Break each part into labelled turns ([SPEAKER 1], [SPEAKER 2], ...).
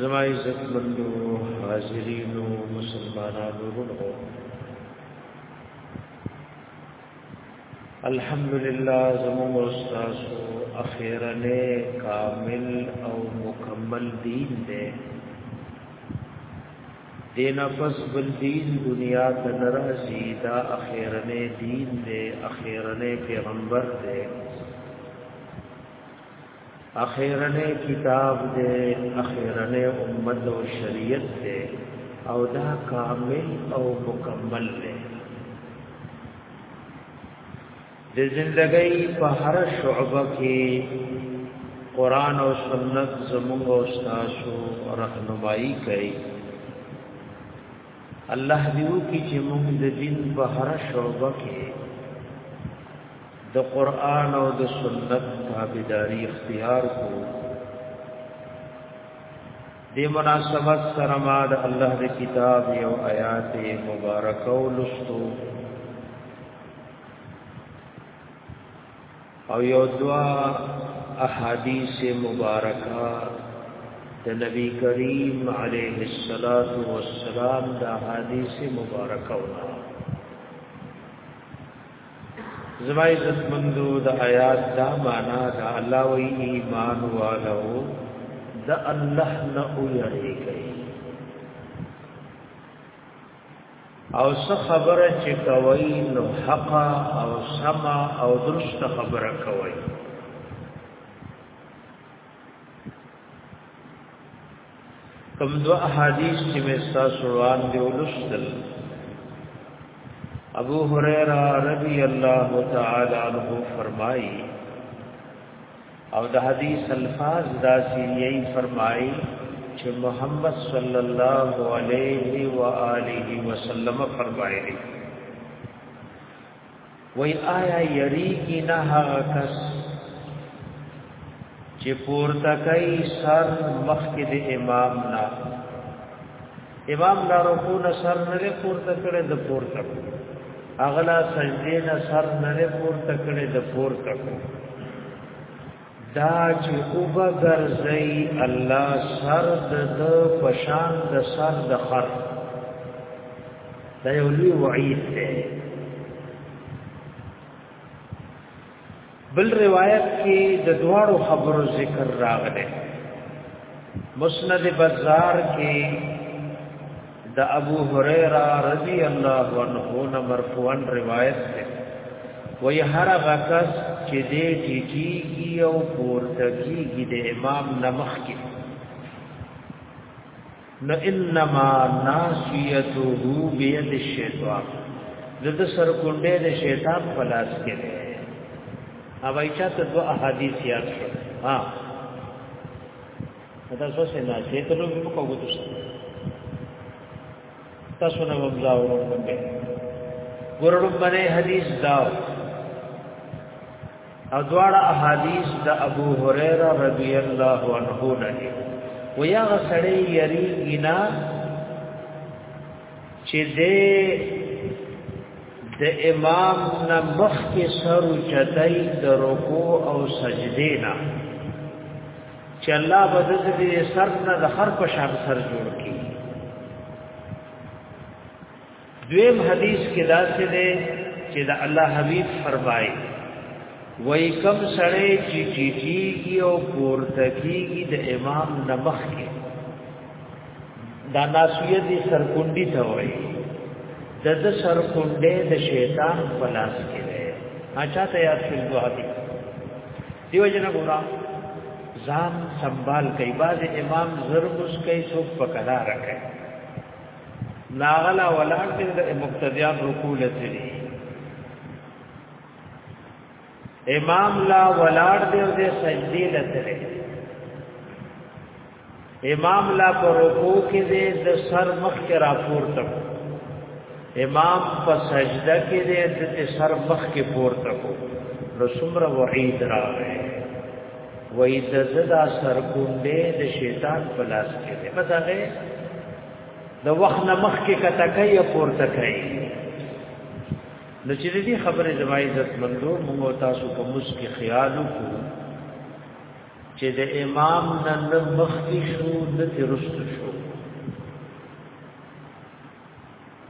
[SPEAKER 1] زما عزت مندو حاضرینو مسلمانانو ورونو الحمدلله زمو استاد اخیرنه کامل او مکمل دین دی دین پس بل دین دنیا ته ناراضی دا اخیرنه دین دی اخیرنه پیغمبر دی اخیرنه کتاب دې اخیرنه امت او شریعت دې او دا کامل او مکمل دې د زندګۍ په هر شعبه کې قران او سنت زموږ او تاسو رهنمایي کوي الله دیو کی چې موږ د دین په هر شعبه کې د قران او د سنت تابعداري اختیار کو د مناسبت سره ما د الله د کتاب یو آیات مبارک او لستو او یو دوا احادیث مبارکه د نبی کریم علیه الصلاۃ والسلام د احادیث مبارکه زما عزت مندو د آیات دا معنا دا الله وی ایمان والو د الله نه ویریږي او څه خبره چې کوي نو حق او سما او درست خبره کوي کوم دو احادیث چې مې تاسو وړاندې ولوستل ابو هريره رضی الله تعالی عنہ فرمایي او د حدیث الفاظ داسې یې فرمایي چې محمد صلی الله علیه و آله وسلم فرمایلی وای آیا یریږي نه هغه کس چې پورته کوي سر مخکې د امام نه امام لا رکوع نه سر نه پورته کړي د پورته اغلا سجدې نه سر نه پورته کړي د پورته دا چې او به ګرځي الله سر د پشان د سر د خر دا یو لوی وعید دی بل روایت کې د دواړو خبرو ذکر راغلی مسند بازار کې د ابو هريره رضی الله عنه نه مرفوعا روایت ده وی هر غکس چې دې ټیټیږي او پورته کیږي د امام نمخ کې نو انما ناسیته بيد الشیطان د سر کونډه د شیطان په لاس کې ده اوایچا ته دوه احادیث یاد شو ها دا څه څه نه چې ته نو په کوو تاسو تاسو نه وځاو باندې ګورړو باندې حدیث دا او دواړه احادیث د ابو هريره رضی الله عنه نه دي و یا غسړی یری گنا چې دې د امام نه مخ کې سر چتای د رکوع او سجدې نه چې الله به د دې سر نه د خر په شان سر جوړ کړي دویم حدیث کې دا څه دی چې د الله حبیب فرمایي وای کم سړی چې چیږي او پورته کیږي د امام نبخ کې دا ناسویه دي سرکونډي ته وای د د سرکونډه د شیطان په لاس کې ده اچھا ته یاد شول دوه حدیث دیو جن ګورا ځان سنبال کوي باز امام ضرب اس کوي څوک پکلا راکړي ناغلا ولاړ دې د مقتدیان رکوع لته امام لا ولاړ دې د سجدي لته امام لا پر رکوع کې دې د سر مخ کې راپور تک امام په سجده کې دې د سر مخ کې پور تک نو څومره وعید راغی وای د زدا سر کوندې د شیطان په لاس کې دې بس هغه د وخت نه مخ کې کته کوي پور تک کوي نو چې دې خبره زمای عزت مندو موږ تاسو په مسکی خیال وکړو چې د امام نن مخکې شو د ترست شو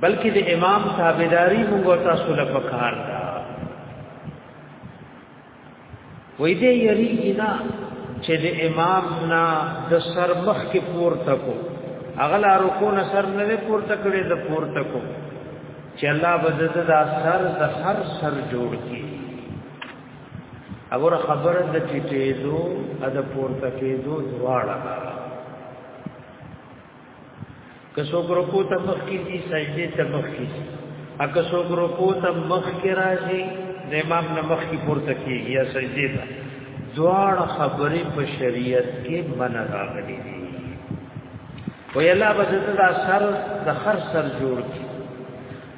[SPEAKER 1] بلکې د امام تابعداري موږ تاسو له پکار ده وې دې یریږي نه چې د امام نه د سر مخ کې پورته کو اغلا رکو نه سر نه پورته کړي د پورته کو چې الله بزده دا سر د هر سر جوړ کړي اگر خبر د ټیټېدو ا د پورته کېدو دواړه که څوک رکوع ته مخ کیږي سجده ته مخ کیږي ا که څوک رکوع ته مخ کې راځي د امام نه مخ کې پورته کیږي یا سجده ته دواړه خبرې په شریعت کې منع راغلي دي وی الله بزرگ دا سر د خر سر جوړ کی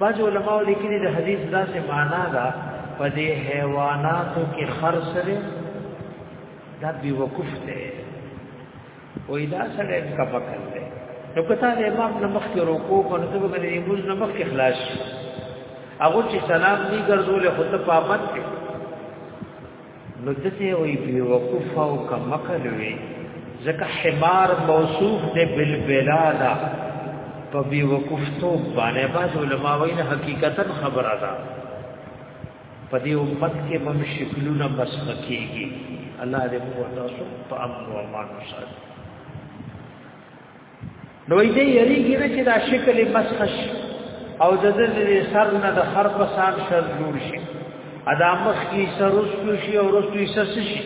[SPEAKER 1] بعض علماء لیکلي د حدیث دا څه معنا ده په دې حیواناتو کې خرص لري دا بي وقوف ده وې دا سره کا پکل ده نو کته د امام نمخ کې رکوع کو نو ته به د امام نمخ کې خلاص هغه چې سلام نه ګرځول خو ته پابند کې نو دته وی بی وقوف او کمکل وی ځکه حمار موصوف دی بالبلادا په بی وقوف تو باندې باز علماء وین حقیقتا خبره ده په دې امت کې مم شکلونه بس کیږي الله دې موږ تاسو په امن او امان وساتي نو دې یریږي نه چې دا شکل مسخش او د دې سر نه د هر پسان شر جوړ شي ادا مخ کی سرستو شي او رستو یې سس شي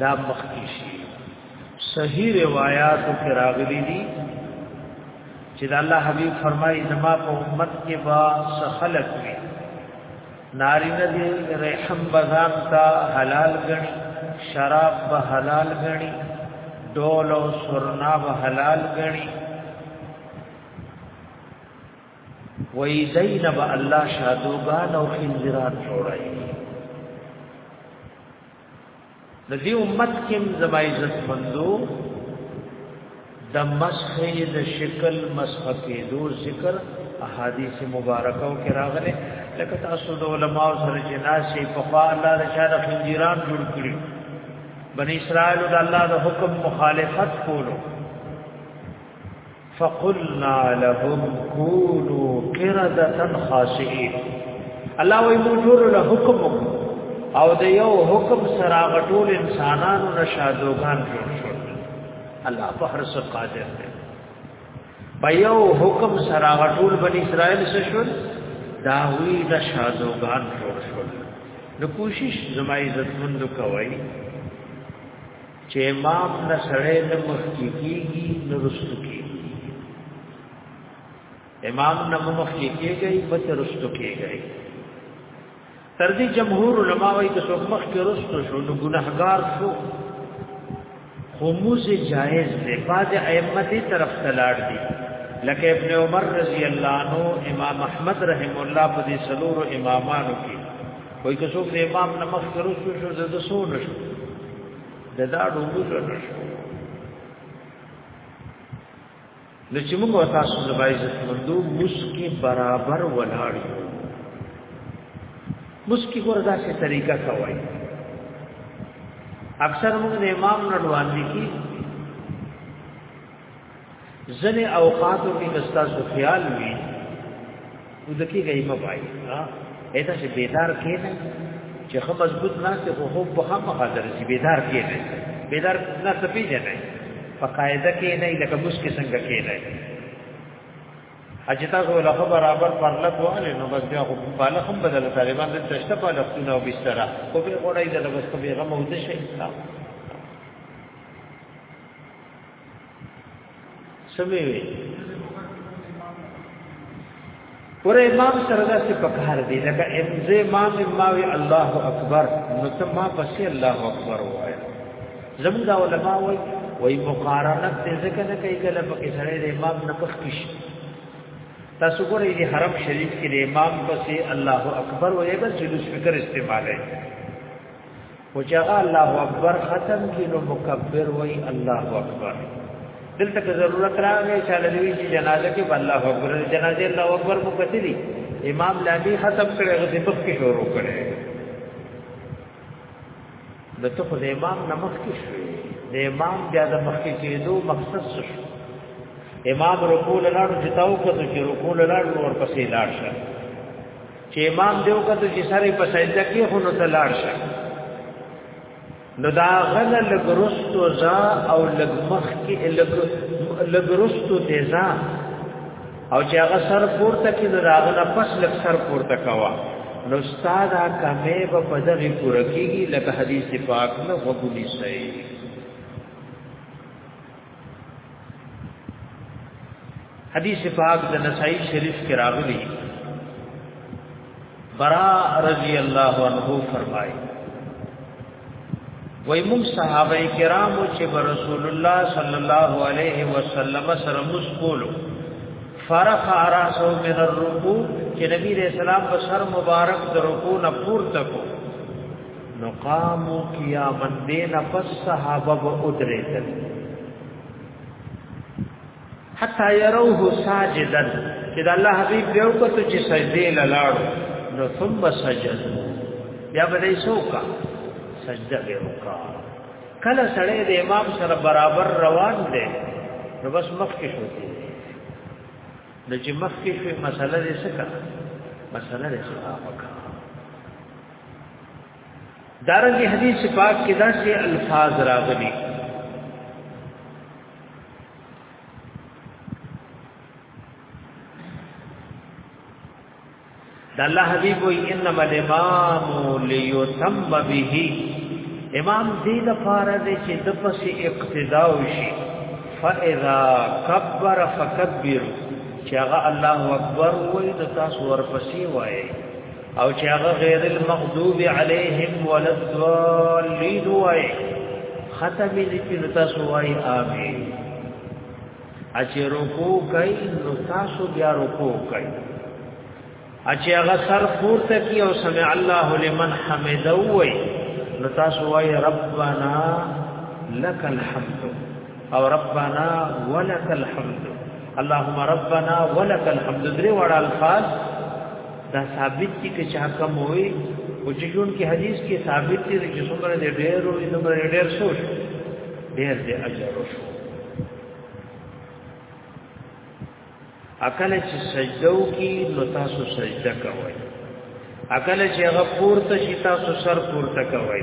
[SPEAKER 1] دا مخ کی شي صحیح روایت کې راغلي دي چې الله حبیب فرمایي زما په امت کې با سخلق وي نارینه دی رحم بزان تا حلال غنی شراب به حلال غنی ډول او سرنا به حلال غنی وای دین به الله شادوغان او خنزیرات جوړای د دې امت کې زما عزت مندو د مسخ د شکل مسخ کې دو ذکر احادیث مبارکه او کراغله لکه تاسو د علماء سره جناسي په خوا الله د شاده خنجران جوړ کړی بنی اسرائیل د الله د حکم مخالفت کولو فقلنا لهم كونوا قردة خاشعين الله وی مو ټول له حکم او د یو حکم سره غټول انسانانو نشادوغان جوړ شو الله په هر څه قادر دی په یو حکم سره غټول بنی اسرائیل څه شو دا وی نشادوغان جوړ شو نو کوشش زما عزت مند کوي چې امام نه سړی نه مخکې کېږي نه رستو کېږي امام نه مخکې کېږي په رستو کېږي تر دې جمهور علما وايي چې څوک مخکې رستو شو نو ګناهګار شو خموز جائز دی بعد ائمه دې طرف ته لاړ دي لکه ابن عمر رضی الله عنه امام احمد رحم الله په دې سلور امامانو کې وای که څوک د امام نمخ کرو شو شو د سو نشو د دا ډوبو نشو نو چې موږ تاسو د بای عزت مندو مسکی برابر ولاړ یو مسکی ګور داسې طریقہ کوي اکثر موږ د امام نړوان دي کی ځنې اوقاتو کې که ستاسو خیال وي نو د کې غیمه وایي ایسا چې بیدار کېنه چې خو مضبوط ناست خو خوب په هم حاضر شي بیدار کېنه بیدار نه سپی نه په قاعده کې نه لکه مسکه څنګه کېنه اجتا خو له برابر پر لګواله نو بس بیا خو په لخم بدل طالبان د تشته په لختونه او بستر خو به غوړای د بس په غمه ودشه سمې وي ور امام سره دا څه پکار دی لکه امزه امام ماوي الله اکبر نو ته ما پسې الله اکبر وای زموږ دا علما وای وای مقارنت دې ځکه نه کوي کله پکې سره د امام نه پخښ تاسو ګورئ دې حرم شریف کې د امام پسې الله اکبر وای بس جلوس فکر استعمالای او چې هغه الله اکبر ختم کی نو مکبر وای الله اکبر دلته که ضرورت راغی چې لوي چې جنازه کې الله اکبر جنازه الله اکبر مو کتلی امام لابی ختم کړي غزي په کې شروع کړي د ته خو د امام نمخ کې شوی د امام بیا د مخ کې کېدو مقصد شو امام رکوع لاړو چې تاو کړو چې رکوع لاړو ورپسې لاړ شه چې امام دیو کته چې سره په سجده کې خو نو تلاړ شه نو دا غل لګرستو ځا او لګمخ کې لګ لګرستو ته ځا او چې هغه سر پورته کې نو هغه نه پس لګ سر پورته کوا نو استاد کمه په پدغه پوره کېږي لکه حدیث پاک نه وګونی صحیح حدیث پاک د نسائی شریف کې راغلی برا رضی الله عنه فرمایي وای موږ صحابه کرامو چې رسول الله صلی الله علیه وسلم سره مسکولو فرخ راسو من الرکوع چې نبی رسول الله په سر مبارک د رکوع نه پورته کو نو قامو کیا من دین پس صحابه و ادریدل حتا يروه ساجدا چې د الله حبيب یو کته چې سجدي لاړ نو ثم سجد بیا به یې سوکا سجده به وکا کله سړی د امام سره برابر روان دی نو بس مخ کې شو دی نو چې مخ کې شو مسله دې سکا مسله دې سکا وکا دارنګه حدیث پاک کې دا چې الفاظ راغلي دا الله حبیب وی انما الامام ليتم به امام دې د فار دې چې د پس اقتدا وشي فاذا كبر فكبر چې هغه الله اکبر وې د تاسو ورپسې وایي او چې هغه غیر المغضوب علیهم ولا الضالین وای ختم دې چې نو تاسو وای امين اچې رکو کوي نو تاسو بیا رکو کوي اچې هغه سر پورته کی او سمع الله لمن حمده وای نو تاسو وای ربنا لك الحمد او ربنا ولك الحمد اللهم ربنا ولك الحمد درې وړ الفاظ دا ثابت دي چې چا کم وي او چې جون کې حدیث کې ثابت دي چې څومره دې ډېر او څومره دې ډېر شو ډېر دې اجر شو اکل چې سجدو کې نو تاسو سجده کوئ اکل چې هغه پورته شي تاسو سر پورته کوئ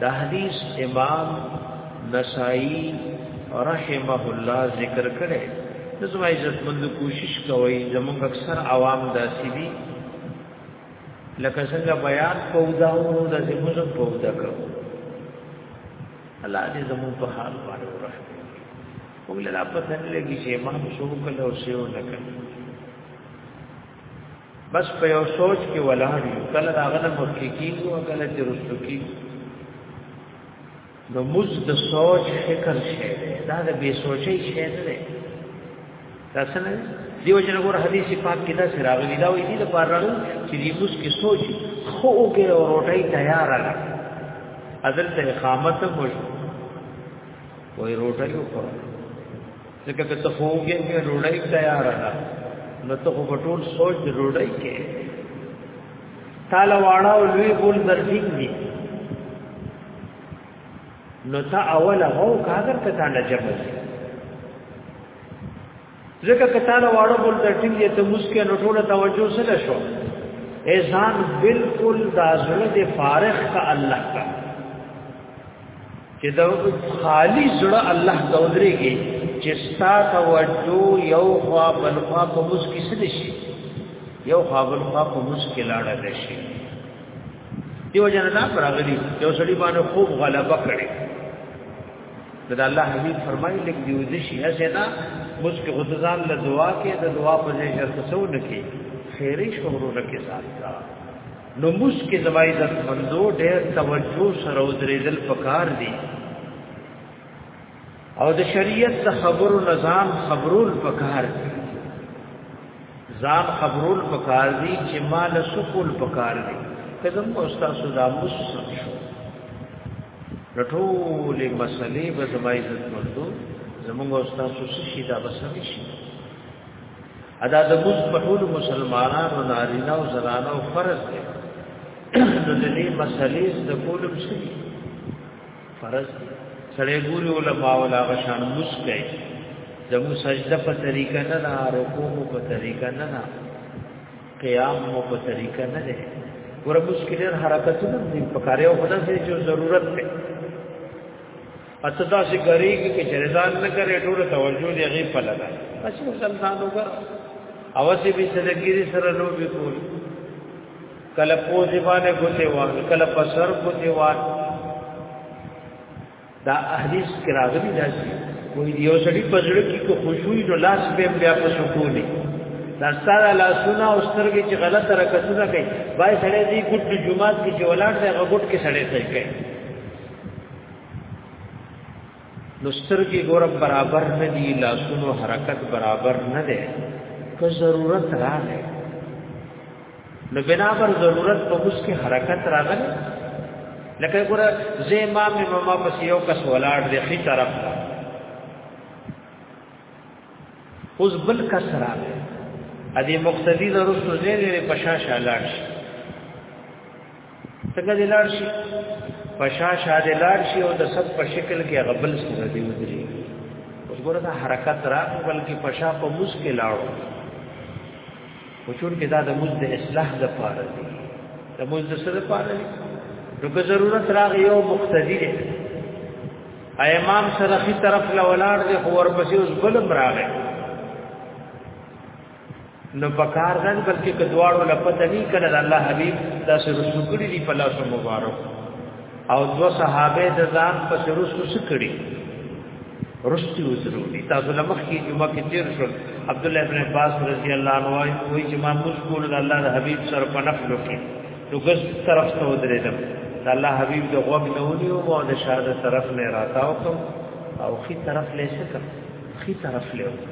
[SPEAKER 1] دا حدیث امام نسائی رحمه الله ذکر کړي د زما عزت مند کوشش کوي زموږ اکثر عوام داسي دي لکه څنګه بیان پودا او د زموږ پودا کړو الله دې زموږ په حال باندې ورحمت وکړي وګړه پته نه لګي چې امام شو کله او شو نه کړي بس په یو سوچ کې ولاړ یو کله هغه نه مخکې کیږي او کله چې رسو کیږي نو موږ د سوچ فکر شې دا د بے سوچي شې نه ده تاسو نه دیو جن ګور حدیث پاک کې دا سره غوړي دا وې دي د پاره راغلی چې دې موږ کې سوچ خو اوګه او روټي تیار را اذن ته اقامت مو وي روټي وکړه ځکه که ته خوږه کې روړی تیار ده نو ته په ټول سوچ روړی کې تاله واړه او لوی ګول درځي دي نو تا اول هو کاغر ته تاله جمع ځکه که تاله واړه ګول درځي دي ته مسکه نو ټول توجه سره شو ایزان بالکل دازله فارغ کا الله کا چې دا خالی زړه الله تودريږي چې ستا توجه یو خوا بل خوا په مس کې سد شي یو خوا بل خوا په مس کې لاړه شي دیو جن دا پراغلی یو سړي باندې خوب غلبه کړي دا الله حبيب فرمایي لیک دیو دې شي هسه دا مس کې غتزان له دعا کې د دعا په ځای شرط سو نه کې خیرې شهرو رکې ساتھ نو موس کې زما عزت مندو ډېر توجه سره ودرېدل پکار دي او د شریعت د خبرو نظام خبرول پکار دي ځان خبرول پکار دي چې مال سکول پکار دي کله مو استاد صدا موس شو رټول مسلې به زما عزت مندو زموږ استاد سوسي شي دا بسوي شي ادا د موږ په ټول مسلمانانو نارینه او زنانو فرض دی نو د دې مسلې د کولم شي فرض سړی ګوري علماء ولا غشان مسکه زمو سجده په طریقه نه نه رکوع مو په طریقه نه نه قیام مو په طریقه نه نه ور مسکلر حرکتونه دې په کار یو خدای چې ضرورت دی اته دا چې ګریږي کې جریدان نه کرے ټول توجه دی غي په لګا اسی مسلمان وګر اوسې به سدګيري سره نو به کول کله په ځبانه کوته وان کله په سر کوته وان دا احادیث کې راغلي دا چې کوئی دیو سړي پزړه کې کو خوشوي نو لاس به بیا په سکوني دا ستاره لاسونه او سترګې چې غلط حرکتونه کوي بای سړی دی ګډ جمعات کې چې ولاړ دی هغه ګډ کې سړی ځای کوي نو سترګې ګور برابر نه دي لاسونو حرکت برابر نه ده که ضرورت راغی نو بنا پر ضرورت په اوس کې حرکت راغی لکه ګور زه ما مې ماما پس یو کس ولاړ دی خي طرف ته اوس بل کس راغی ا دې مقتدی ضرورت زه لري پشا شالاړ شي څنګه دلار شي پشا شاد لار شي او د سب په شکل کې غبل سره دی ودري اوس ګوره دا حرکت را بلکې پشا په مشکل لاړو او چون کې دا د مزد اصلاح د پاره دی د مزد سره پاره دی نو که ضرورت راغ یو مقتدی دی امام سره خي طرف لولار دی خو ورپسې اوس بل براغه نو پکار نه بلکې کدواړو لپته نه کړه د الله حبيب تاسو رسو کړی دی په لاسو مبارک او دو صحابه د ځان په رسو سکړي رستی وزرو دي تاسو لمخ کې جمعه کې تیر شو عبد الله ابن عباس رضی الله عنه وايي کوئی چې ما مشکول د الله د حبيب سره په نفل کې نو ګس طرف ته ودرېدم د الله حبيب د غوږ نه ونیو او د شاده طرف نه راتاو کوم او خي طرف لې شکم خي طرف لې وکړ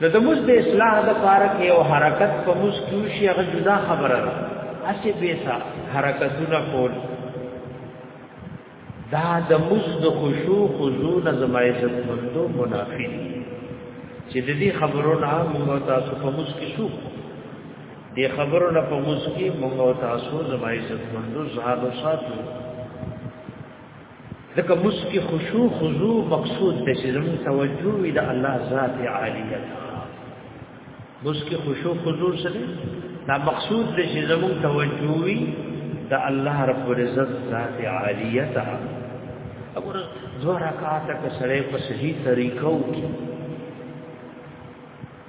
[SPEAKER 1] نو د موږ د اصلاح د پاره کې او حرکت په موږ کې شي هغه جدا خبره ده اسی بیسا حرکتونه کول دا د موږ د خشوع خضوع نه زمایزت مندو منافی دي چې د دې خبرو نه موږ تاسو په موږ کې شو دې خبرو نه په موږ کې موږ تاسو زمایزت مندو زهادو ساتو ځکه مسکی خشوع خضوع مقصود د چې زموږ توجه وي د الله ذات عالیه مسکی خشوع خضوع سره دا مقصود د چې زموږ توجه وي د الله رب العزت ذات عالیه ته وګور دوه رکعات کې سره په صحیح طریقو کې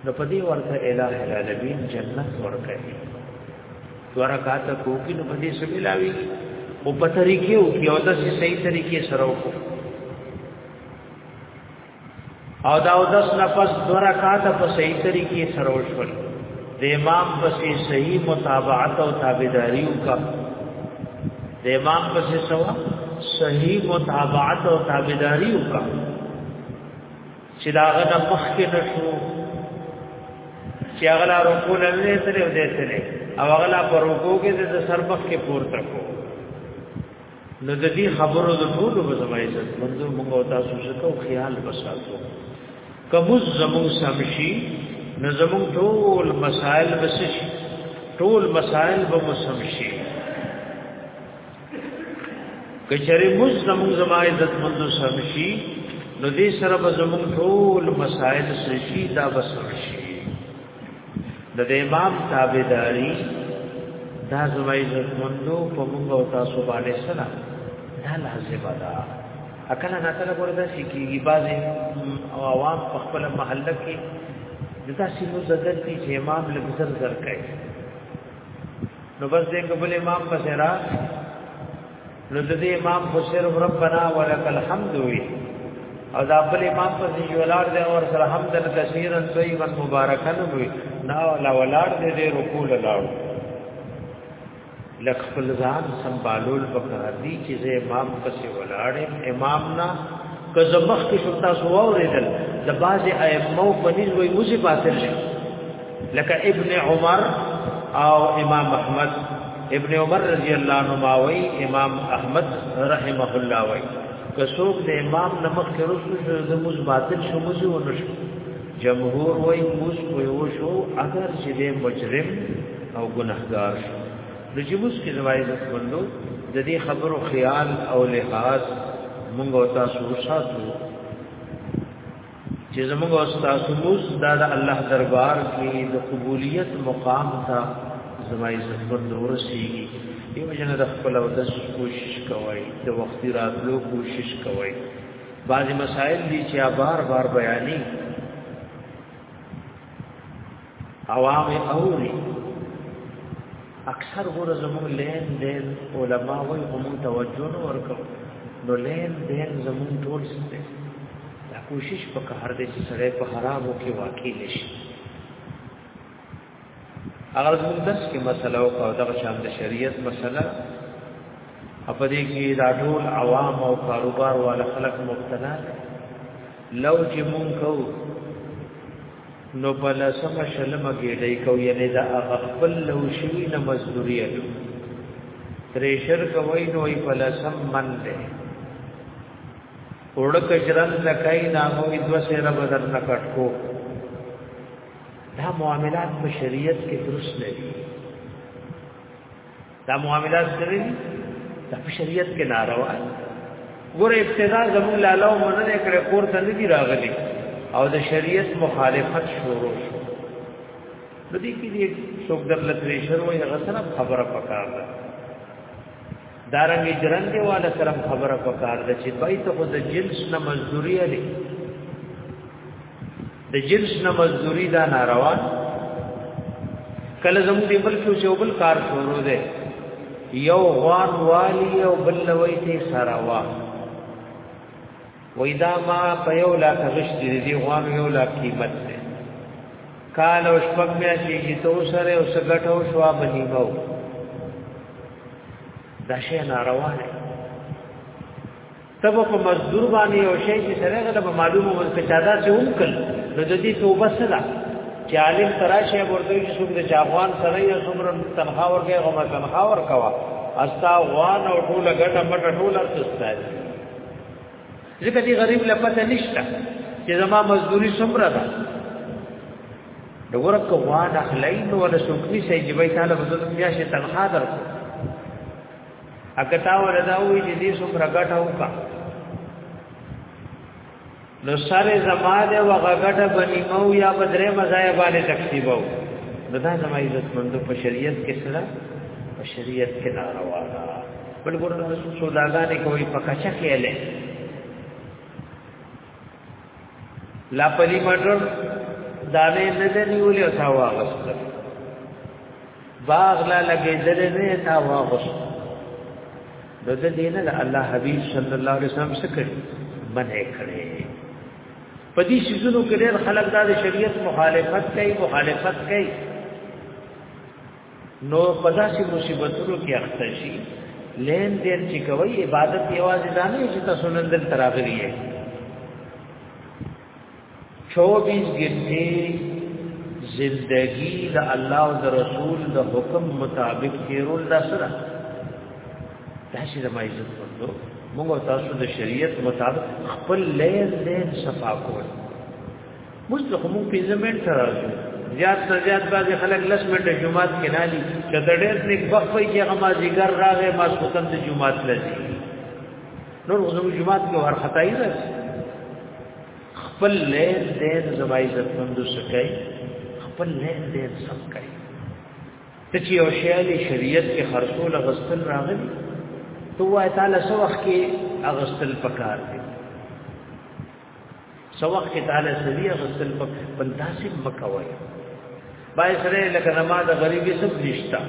[SPEAKER 1] نو په دې ورته الٰه العالمین جنت ورکړي ورکات کو کې نو په دې سملاوي او په طریقې او کې او د صحیح طریقې سره وکړو او دا او دس نفس دو رکعات په صحیح طریقې سره وشول د امام پسې صحیح متابعت او تابعداري وکړه د امام پسې سوا صحیح متابعت او تابعداري وکړه چې دا غنه مخکې نشو چې هغه رکوع نه لري او دې سره او هغه په رکوع کې د سر مخ کې پورته کو نو د دې خبرو د ټولو په زما عزت منظور موږ او تاسو شکو خیال بساتو کمز زمو سمشي نو زمو ټول مسائل بسشي ټول مسائل به مسمشي کچری موږ زموږ زما عزت مند سمشي نو دې سره به زموږ ټول مسائل سشي دا بس شي د امام تابعداري دا زما عزت مندو په موږ او تاسو باندې سره دا لازم ده اکل نه کله ورته شي کیږي بعض او عوام په خپل محله کې دتا سینو زدت چې امام لږ زر زر کوي نو بس دې قبل امام پس را نو د دې امام خو صرف ربنا ولک الحمد وی او دا بل امام پس یې ولار دې اور سره حمد کثیرا طیبا مبارکا وی نا ولا ولار دې دې رکوع لاړ لک خپل ځان سنبالول پکار دي چې زه امام پس ولاړ امام نا که زمخ کې شتا سو اوریدل د باز ائمه په نس وی موسی باطل شي لکه ابن عمر او امام احمد ابن عمر رضی الله عنهما وای امام احمد رحمه الله وای که څوک د امام نمخ کې رسو شو د موږ باطل شو موږ ونشو جمهور وای موږ کویو شو اگر چې د مجرم او ګناهګار شو د جمهور کې روایت وندو د دې خبرو خیال او لحاظ موږ او تاسو ساتو چې زموږ استاد موس دا د الله دربار کې د قبولیت مقام ته زمای زمون نور سیږي یو جن د خپل او د کوشش کوي د وخت راتلو کوشش کوي بعضی مسائل دي چې بار بار بیانې او هغه اوري اکثر ګور زموږ لین دین علما وایي هم توجه نه ورکو نو لین دین زموږ ټول څه دا کوشش وکړ دې چې سره په حرامو کې واقع نشي اگر زموږ داس کې مسله او دغه شان د شریعت مسله په دې کې دا ټول عوام او کاروبار والا خلک مبتلا لو چې مونږ کوو نو په لسمه شلمه ګېډۍ کو یعنی دا هغه خپل لو شوی نه مزدوری اټو تریشر کوي نو ای په لسم من دی وړک جرن لکای نامو دو سره بدل نکټ کو دا معاملات په شریعت کې درست نه دي دا معاملات سره دي دا په شریعت کې ناروا دي ګوره ابتدا زموږ لاله مننه کړې کور ته نه دي راغلي او د شریعت مخالفت شروع شو د دې کې دې څوک د لټریشن وایي هغه سره خبره پکار ده دارنګ جرنګ والا سره خبره پکار ده چې بای ته خو د جنس نه مزدوري لري د جنس نه مزدوری دا ناروا کله زموږ دی بل کې یو بل کار شروع دی یو غوان والی او بل لوی ته سراوا وای دا ما په یو لا غشت دی غوان یو لا قیمت دی کال او شپږ میا چې تو سره او سګټ او شوا بنی وو دا شی ناروا دی تب په مزدور باندې او شی چې سره غل به معلومه ورته چادا چې هم کړ نو د دې توبه سره چې عالم تراشه ورته چې څوک د چاغوان سره یا څوک تنخوا ورکړي او ما تنخوا ورکوا استا غوان او ټول غټه مټه ټول ارتستای ځکه دې غریب لپاره نشته چې زما مزدوري څومره ده دغه کوان اخلین ولا سوکنی سي جبای تعالی بدل میاشه تنخوا درکو اګه تا وردا وی چې دې سو برګټه وکا نو سره زما دې وغګټه بنی مو یا بدرې مزای باندې تکسیبو نو دا زما عزت مندو په شریعت کې سره په شریعت کې ناروا ده بل ګور رسول سوداګانې کوي په کچا کې اله لا پلی مټر دانه نه دی نیولې او تا واغسته باغ لا لګېدل نه تا واغوس د دې دین له الله حبیب صلی الله علیه وسلم څخه کړي منع کړي په دې شیزونو کې ډېر خلک دا د شریعت مخالفت کوي مخالفت کوي نو په داسې مصیبتونو کې اخته شي لین دین چې کوي عبادت یوازې ځانې چې تاسو نن دل تراغلی یې 24 ګنټه زندگی د الله او د رسول د حکم مطابق تیرول دا سره دا چې د مایزت ورته موږ تاسو د شریعت مطابق خپل لین لین صفا کول موږ ته موږ پنځه منټه راځو زیات نه زیات بعضی خلک لس منټه جمعات کې نه لي چې د ډېر نیک وخت وي چې هغه ما زیګر راغې ما سوتن د جمعات لږي نور زموږ جماعت کې ورختای ده خپل لین دین زما عزت مند سکای خپل لین دین سم کوي ته چې یو شیالي شریعت کې خرصول غسل راغلی تو وای تعالی سو وخت کې اغسل پکار دی سو وخت کې تعالی سړي غسل په پنداسې مکوي بای سره لکه نماز غریبي سب نشتا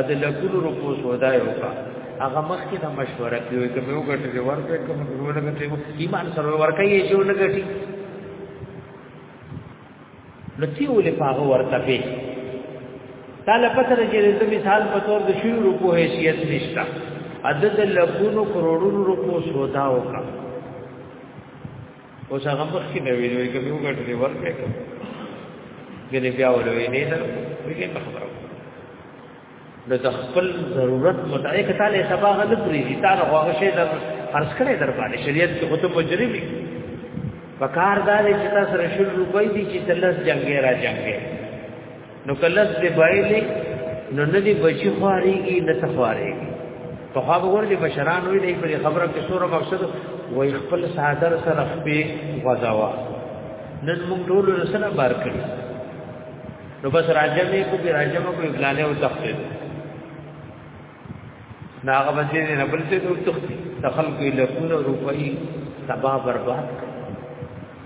[SPEAKER 1] ا د لکونو روپو سودای وکا هغه مخ کې د مشوره کوي کوم یو غټ دی ورته کوم یو غټ دی ایمان سره ورکه یې چې ولګټي نو تی ولې پاغه ورته پی دا لپته چې د مثال په تور د شیو روپو حیثیت نشتا عدد لکونو کروڑونو روپو سودا وکا اوس هغه مخ کې نوې نوې کوم یو ګټ دی ورته کوم ګنې بیا ولوي نه دا ویلې خبره نو د خپل ضرورت مطابق تعالی سبا غل پریږي تعالی هغه شی در فرض کړی در باندې شریعت کې خود مجرم دي پکار دا دی چې تاسو رسول روپۍ دي چې تلس جنگي را جنگي نو کلس دی بایلې نو ندی بچی خواريږي نه تخواريږي په خوا وګور دي بشران وي دې په خبره کې سوره مقصد وای خپل صادر سره په غزاوا نن موږ ټول سره بار کړی نو بس راجم یې کو به راجم کو ابلانه او تخته ناغه بچی دې نه بل څه دوه تختی دخل کې لکونه روپۍ تبا برباد کړ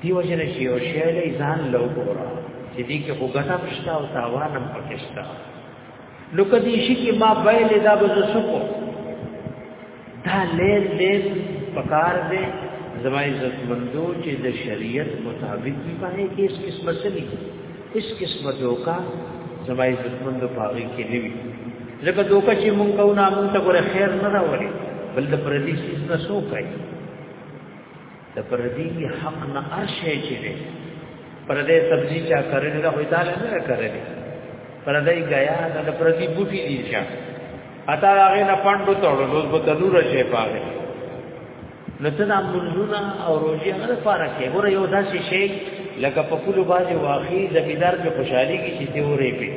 [SPEAKER 1] دی وجنه شی او شی له ځان لو ګورا چې دې کې وګټه پښتا او تاوان هم پکښتا نو کدی شي کې ما بایل دا به سکو دا لین دین پکار دی زما عزت مندو چې د شریعت مطابق دی باندې کې اس قسمت څه نه اس قسمت دوکا زما عزت مندو پاره کې نه وي لکه دوکا چې مونږ کو نه مونږ ته ګوره خیر نه راوړي بل د پردي سیس نه سو کوي د پردي حق نه ارشه چي دي پردي سبزي چا کرل نه وي دا نه کرل پردي غیا د پردي بوټي دي چا اتا هغه نه پاندو تړل نو په تلور شي پاره نو ته دا منځونه او روزي هغه لپاره کې ګوره یو داسې شي لکه په کولو باندې واقعي زمیدار په خوشحالي کې چې دی ورې پی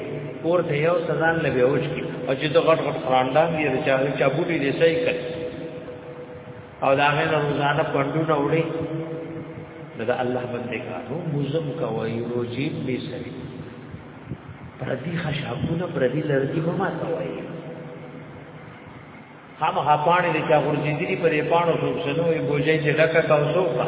[SPEAKER 1] اور ته یو سزان نه به اوش کی او چې د غټ غټ خراندان دی چې چا بوټي دې صحیح کړي او دا غیر روزانه پندونه وړي دا الله بندګانو موزم کوي روزي به سري پردي خشابونه پردي لرګي به ما کوي هم هپانه د چا ورځې دي پرې پانو څو سنوي بوجي چې ډکه کاوسو کا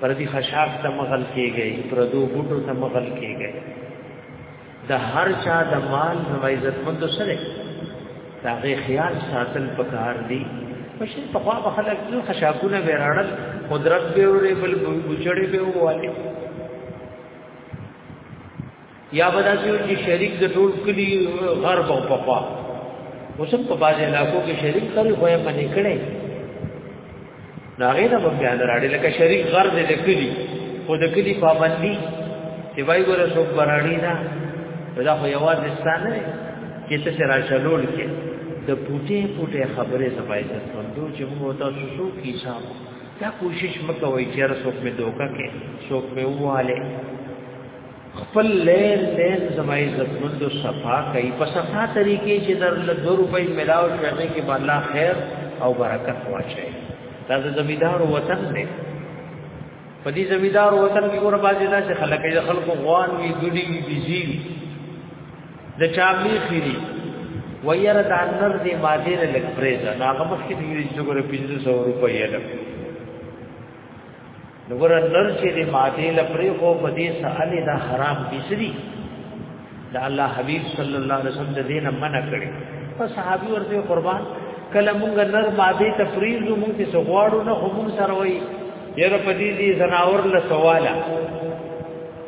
[SPEAKER 1] پردي خشاک ته مغل کېږي پردو بوټو ته مغل کېږي د هر چا د مال نو عزت مند سره داغه خیال ساتل پکار دی پښې په خوا به خلک ځو خشاکونه به راړل قدرت به ورې بل بوچړې به واله یا به داسې وي چې شریک د ټول کلي غرب او پخوا اوس هم په بعضې علاقو کې شریک کړي خو یې په نه کړی نو هغې ته به بیا نه راړي لکه شریک غرب د کلي خو د کلي پابندي چې وایي ګوره څوک به راړي نه دا خو یوازې ستا نه دی چې ته سره چلول کې د پوټې پوټې خبرې زما عزت مندو چې موږ تاسو شو کیسه دا کوشش مکوئ چې هر څوک مې دوکه کې څوک مې واله خپل لین لین زما عزت مند او صفا کوي په صفا طریقې چې در له 2 روپۍ ملاو شوه کې الله خیر او برکت واچي دا د زمیدار وطن دی په دې زمیدار وطن کې ګور باندې دا چې خلک یې خلکو غوان وی ګډي وی بيزي وی د چابلی خيري ويره د انر دې ماده نه لګ پرېزه ناغه مخکې دې چې ګور 500 روپۍ لګ نګور نر چې د ماده لپاره خو په دې سال دا حرام دي سړي دا الله حبيب صلی الله علیه وسلم د دین منع کړي په صحابي ورته قربان کله مونږ نر ماده تفریز مونږ ته سغواړو نه هم سره وي یره په دې دي زناور له سواله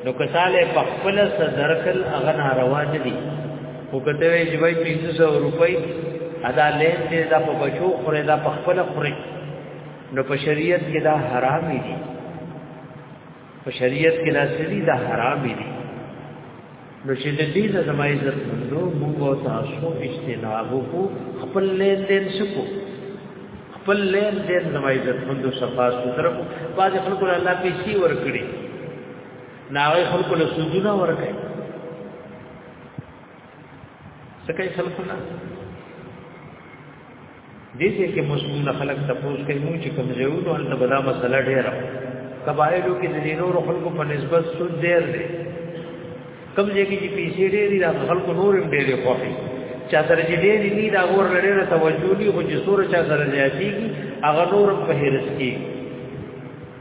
[SPEAKER 1] نو کساله په خپل صدرکل اغنا روا دي او کته وی چې وای 500 روپۍ ادا لین دې دا په بچو خره دا په خپل خره نو په شریعت کې دا حرام دي په شریعت کې دا سړي دا حرام دي نو چې د دې د زمای عزت مندو موږ او تاسو اجتناب وکړو خپل لین دین سکو خپل لین دین زمای عزت مندو صفا سوتره کو باز خلکو الله پیسې ورکړي ناغه خلکو له سودونه ورکړي سکه خلکو نه دې څه کې مسلمان خلک تپوس کوي مو چې کوم ځایو ته انت بدا مسله ډیره قبایلو کې د نورو خلکو په نسبت سود ډیر دی کوم ځای کې چې پیسې ډېری د خلکو نور هم ډېری خوښي چا سره چې ډېری نه دا ور لري توجه دي خو چې سور چا سره زیاتېږي هغه نور په هرس کې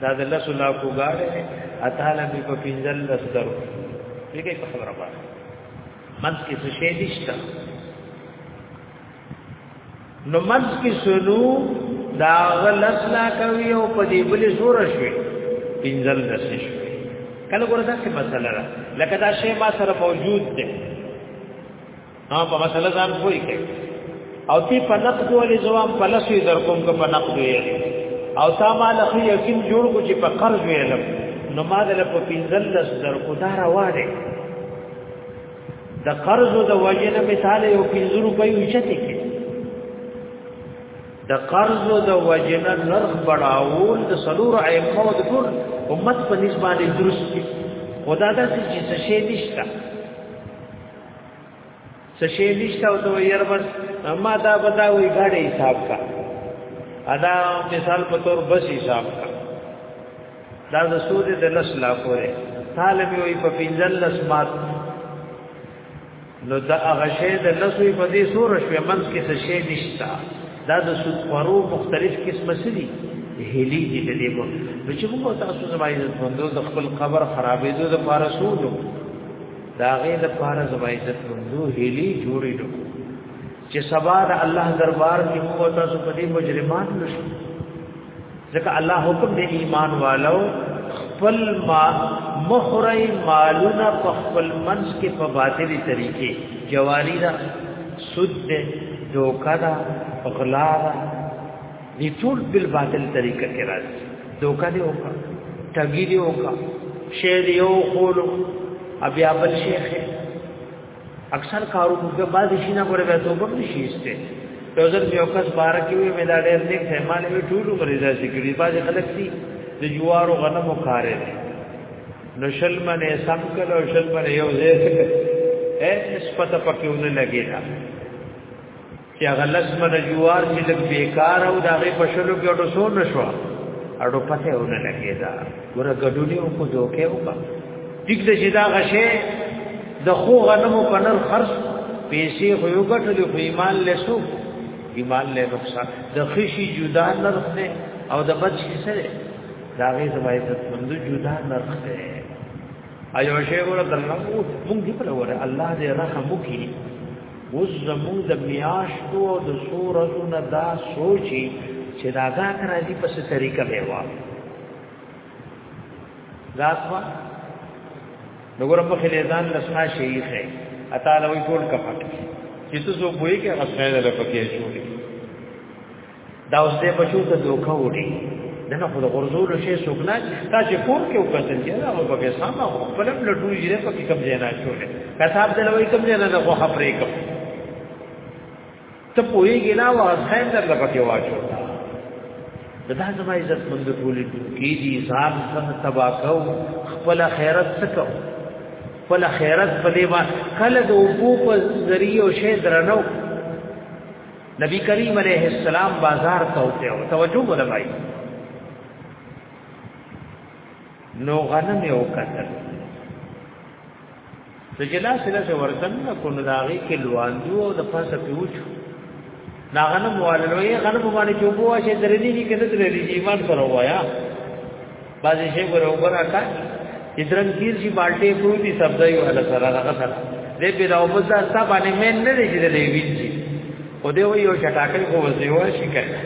[SPEAKER 1] دا د لس لا کو غاړه اتاله به په پینځل لس درو دغه په خبره باندې منځ کې څه شی نشته نو منځ کې سلو دا غلس لا کوي او په دې بلې زور شوي پینځل لس شوي کله ګوره دا څه مسله ده لکه دا شی ما سره موجود دی ها په مسله ځان پوری کوي او تی په نقد ولې جواب په لسوي در کوم کو په نقد وي او تا ما لخي یقین جوړ کو چې په قرض وي لم نو ما دل په پینځل لس در کو دا راوړې د قرض د وجه نه مثال یو 50 روپۍ وچته کې د قرض د وجه نه نرخ بڑاول د سلور ائمه او د ټول امت په نسبت درست خدا دا چې څه شي نشته څه شي نشته او ته یې بس ما دا بدا وی غاړې حساب کا ادا مثال په تور بس حساب کا دا د سود د لس لا پورې طالب وی په پنځل لس مات نو دا هغه شی د لس وی په دې سور شوې منځ کې څه شي نشته دا د سود خورو مختلف قسمه سړي هلی دي د دې کو نو چې موږ تاسو زمایي د خپل قبر خرابې دوه د پارسو دا غي د پاره زما عزت مندو هلي جوړې نو چې سبا د الله دربار کې مو تاسو په دې مجرمان نشو ځکه الله حکم دې ایمان والو خپل ما مخری مالونه په خپل منځ کې په باطلی طریقې جواری دا سود دې دوکا دا غلا دا دی ټول بل باطل طریقه کې راځي دوکا دی وکا ټګي دی وکا شعر یو خولو بیا بل شیخ اکثر کارو موږ بعد شي نه پرې وته وبم نشي استه یو ځل یو کس بار کې وي مې دا ډېر نیک سیمان وی ټول مریضه سکړي باز خلک دي د جوارو غنمو کارې دي نو شل منه سم کله او شل منه یو ځای څه اے نسبت پکې ونه لګی دا چې هغه لس من جوار چې لږ بیکار او دا غي پښلو کې اډو سو نشو اډو پته ونه لګیدا ګور غډونی او کو دوکه وکا ټیک دې جدا غشه د خو غنمو په نر خرص پیسې خو یو ګټل خو ایمان لسو ایمان له نقصان د خشي جدا نرخ نه او د بچ کیسه دا غي زما عزت مند جدا نرخ ده ایو شی ور کړنو مونږ دې په لور الله دې رحم وکړي اوس زموږ د میاشتو او د سورزو نه دا سوچي چې دا دا کرا دي په څه طریقه به وا دا څه نو ګورم په خلیزان لسما شیخ ہے اتا لوی ټول کفک چې څه زو بوې کې غسنه ده پکې شوې دا اوس دې بچو ته دوکه وړي دنه خو د غرزولو شی څوک نه تا چې کور کې وکتل چې دا هغه به سم او خپل له ټول یې په کې کم ځای نه شولې کتاب دلوي کم ځای نه نه خو خبرې کوم ته پوېږي نه واه خیر در لګه کې واچو دا زما عزت مند ټولې کې دي ځان سم تباکو خپل خیرت سکو خپل خیرت په دې باندې کله د وبو په ذریعہ شی درنو نبی کریم علیہ السلام بازار ته وته او توجه ولمای نو غنم یو کتل د جلا سره چې ورتن کو نو داغي کې لواندو او د پاسه پیوچو نا غنم والو یې غنم باندې چوبو واشه درې دي کې نه درې دي ایمان سره وایا بازی شي ګره وګره کا ادرن کیر شي بالټي پروتي سبزي ولا سره هغه سره دې په راو په ځان تا باندې مين نه لګي دې وینځي او دې وي یو چټاکل کو وځيو شي کوي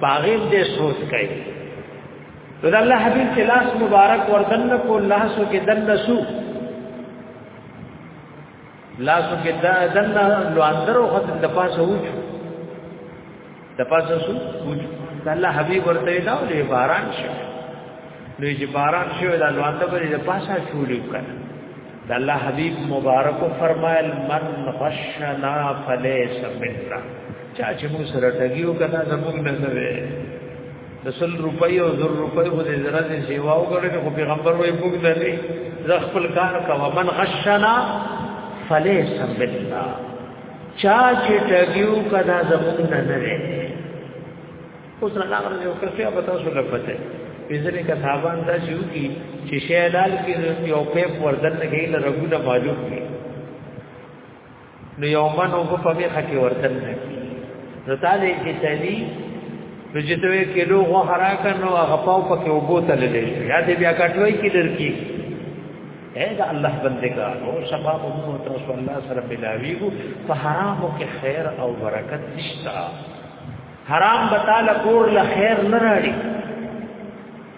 [SPEAKER 1] باغیم دې سوچ کوي رضی الله حبیب کلاس مبارک وردن کو الله سو کې دن نسو لاسو کې دا دنه لواندرو خد د پاسه وچو د پاسه سو وچو د الله حبيب ورته دا ولې باران شو نو چې باران شو دا لوانده به د پاسه چولې کړه د الله حبيب مبارک فرمایل من غشنا فليس منا چا چې موږ سره ټګیو کنه زموږ نه نه د سل روپۍ او زر روپۍ خو دې زره دې سیوا وکړي خو پیغمبر وایي موږ نه لري زه خپل کار کوم من غشنا فلیس بالله چا چې ټګیو کدا زموږ نه نه لري اوس نه راغلی یو کس یا پتا سو لپته پېزنې کا صاحبان دا شو کی چې شیلال کې یو په وردن نه غیله رغونه معلوم کی نو یو منو په پمه خکې ورتل نه نو تعالی کې تلی نو چې ته کېلو غو حراکه نو هغه پاو پکې وبو تللې یا دې بیا کټوي کې درکې اے دا الله بندگانو شفاء امو تاسو الله سره بلاویګو په حرامو کې خیر او برکت نشتا حرام بتاله کور له خیر نه راړي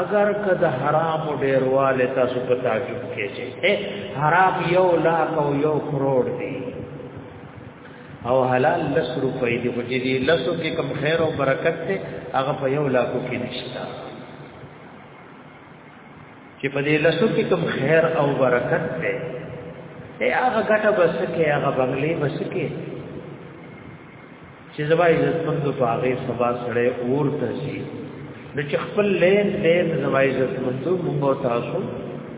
[SPEAKER 1] اگر که د حرام ډیرواله تاسو په تعجب کې شي حرام یو لاک او یو کروڑ دی او حلال لس روپۍ دی خو دې لسو کې کم خیر او برکت ته هغه په یو لاکو کې نشتا چې په دې لسو کې کم خیر او برکت ته هغه ګټه بس کې هغه بنگلې بس کې چې زما عزت مند په هغه سبا سره اور ته شي د چې خپل لین لین زما عزت مند موږ تاسو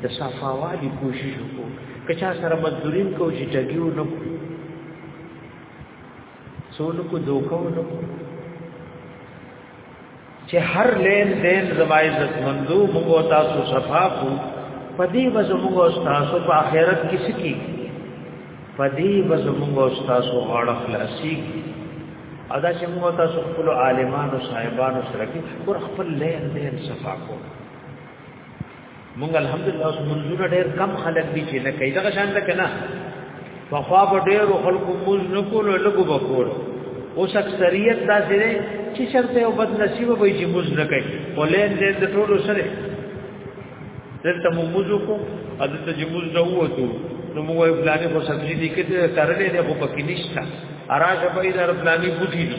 [SPEAKER 1] د صفاوالي کوشش وکړو کچا سره مزدورین کو چې ټګیو نه کو څونو کو دوکاو نه کو چې هر لین دین زما عزت مندو موږ تاسو صفا کو پدی و زموږ تاسو په آخرت کې سکی پدی و زموږ تاسو غاړه خلاصي ادا چې موږ تاسو خپل عالمانو صاحبانو سره کې پر خپل لین دین صفا کو مونږ الحمدلله اوس منځونه ډېر کم خلک دي چې نه کوي دغه شان ده کنه په خوا به ډېر خلکو موږ نه کولو لګو به کولو اوس اکثریت داسې دی چې شرط او بد نصیب به چې موږ نه کوي ولین دې د ټولو سره دلته موږ کو عادت چې موږ نه وته نو موږ یو پلان خو سبزی دي کې ترلې نه خو پکې نشته اراجه به یې در پلانې بوټي دي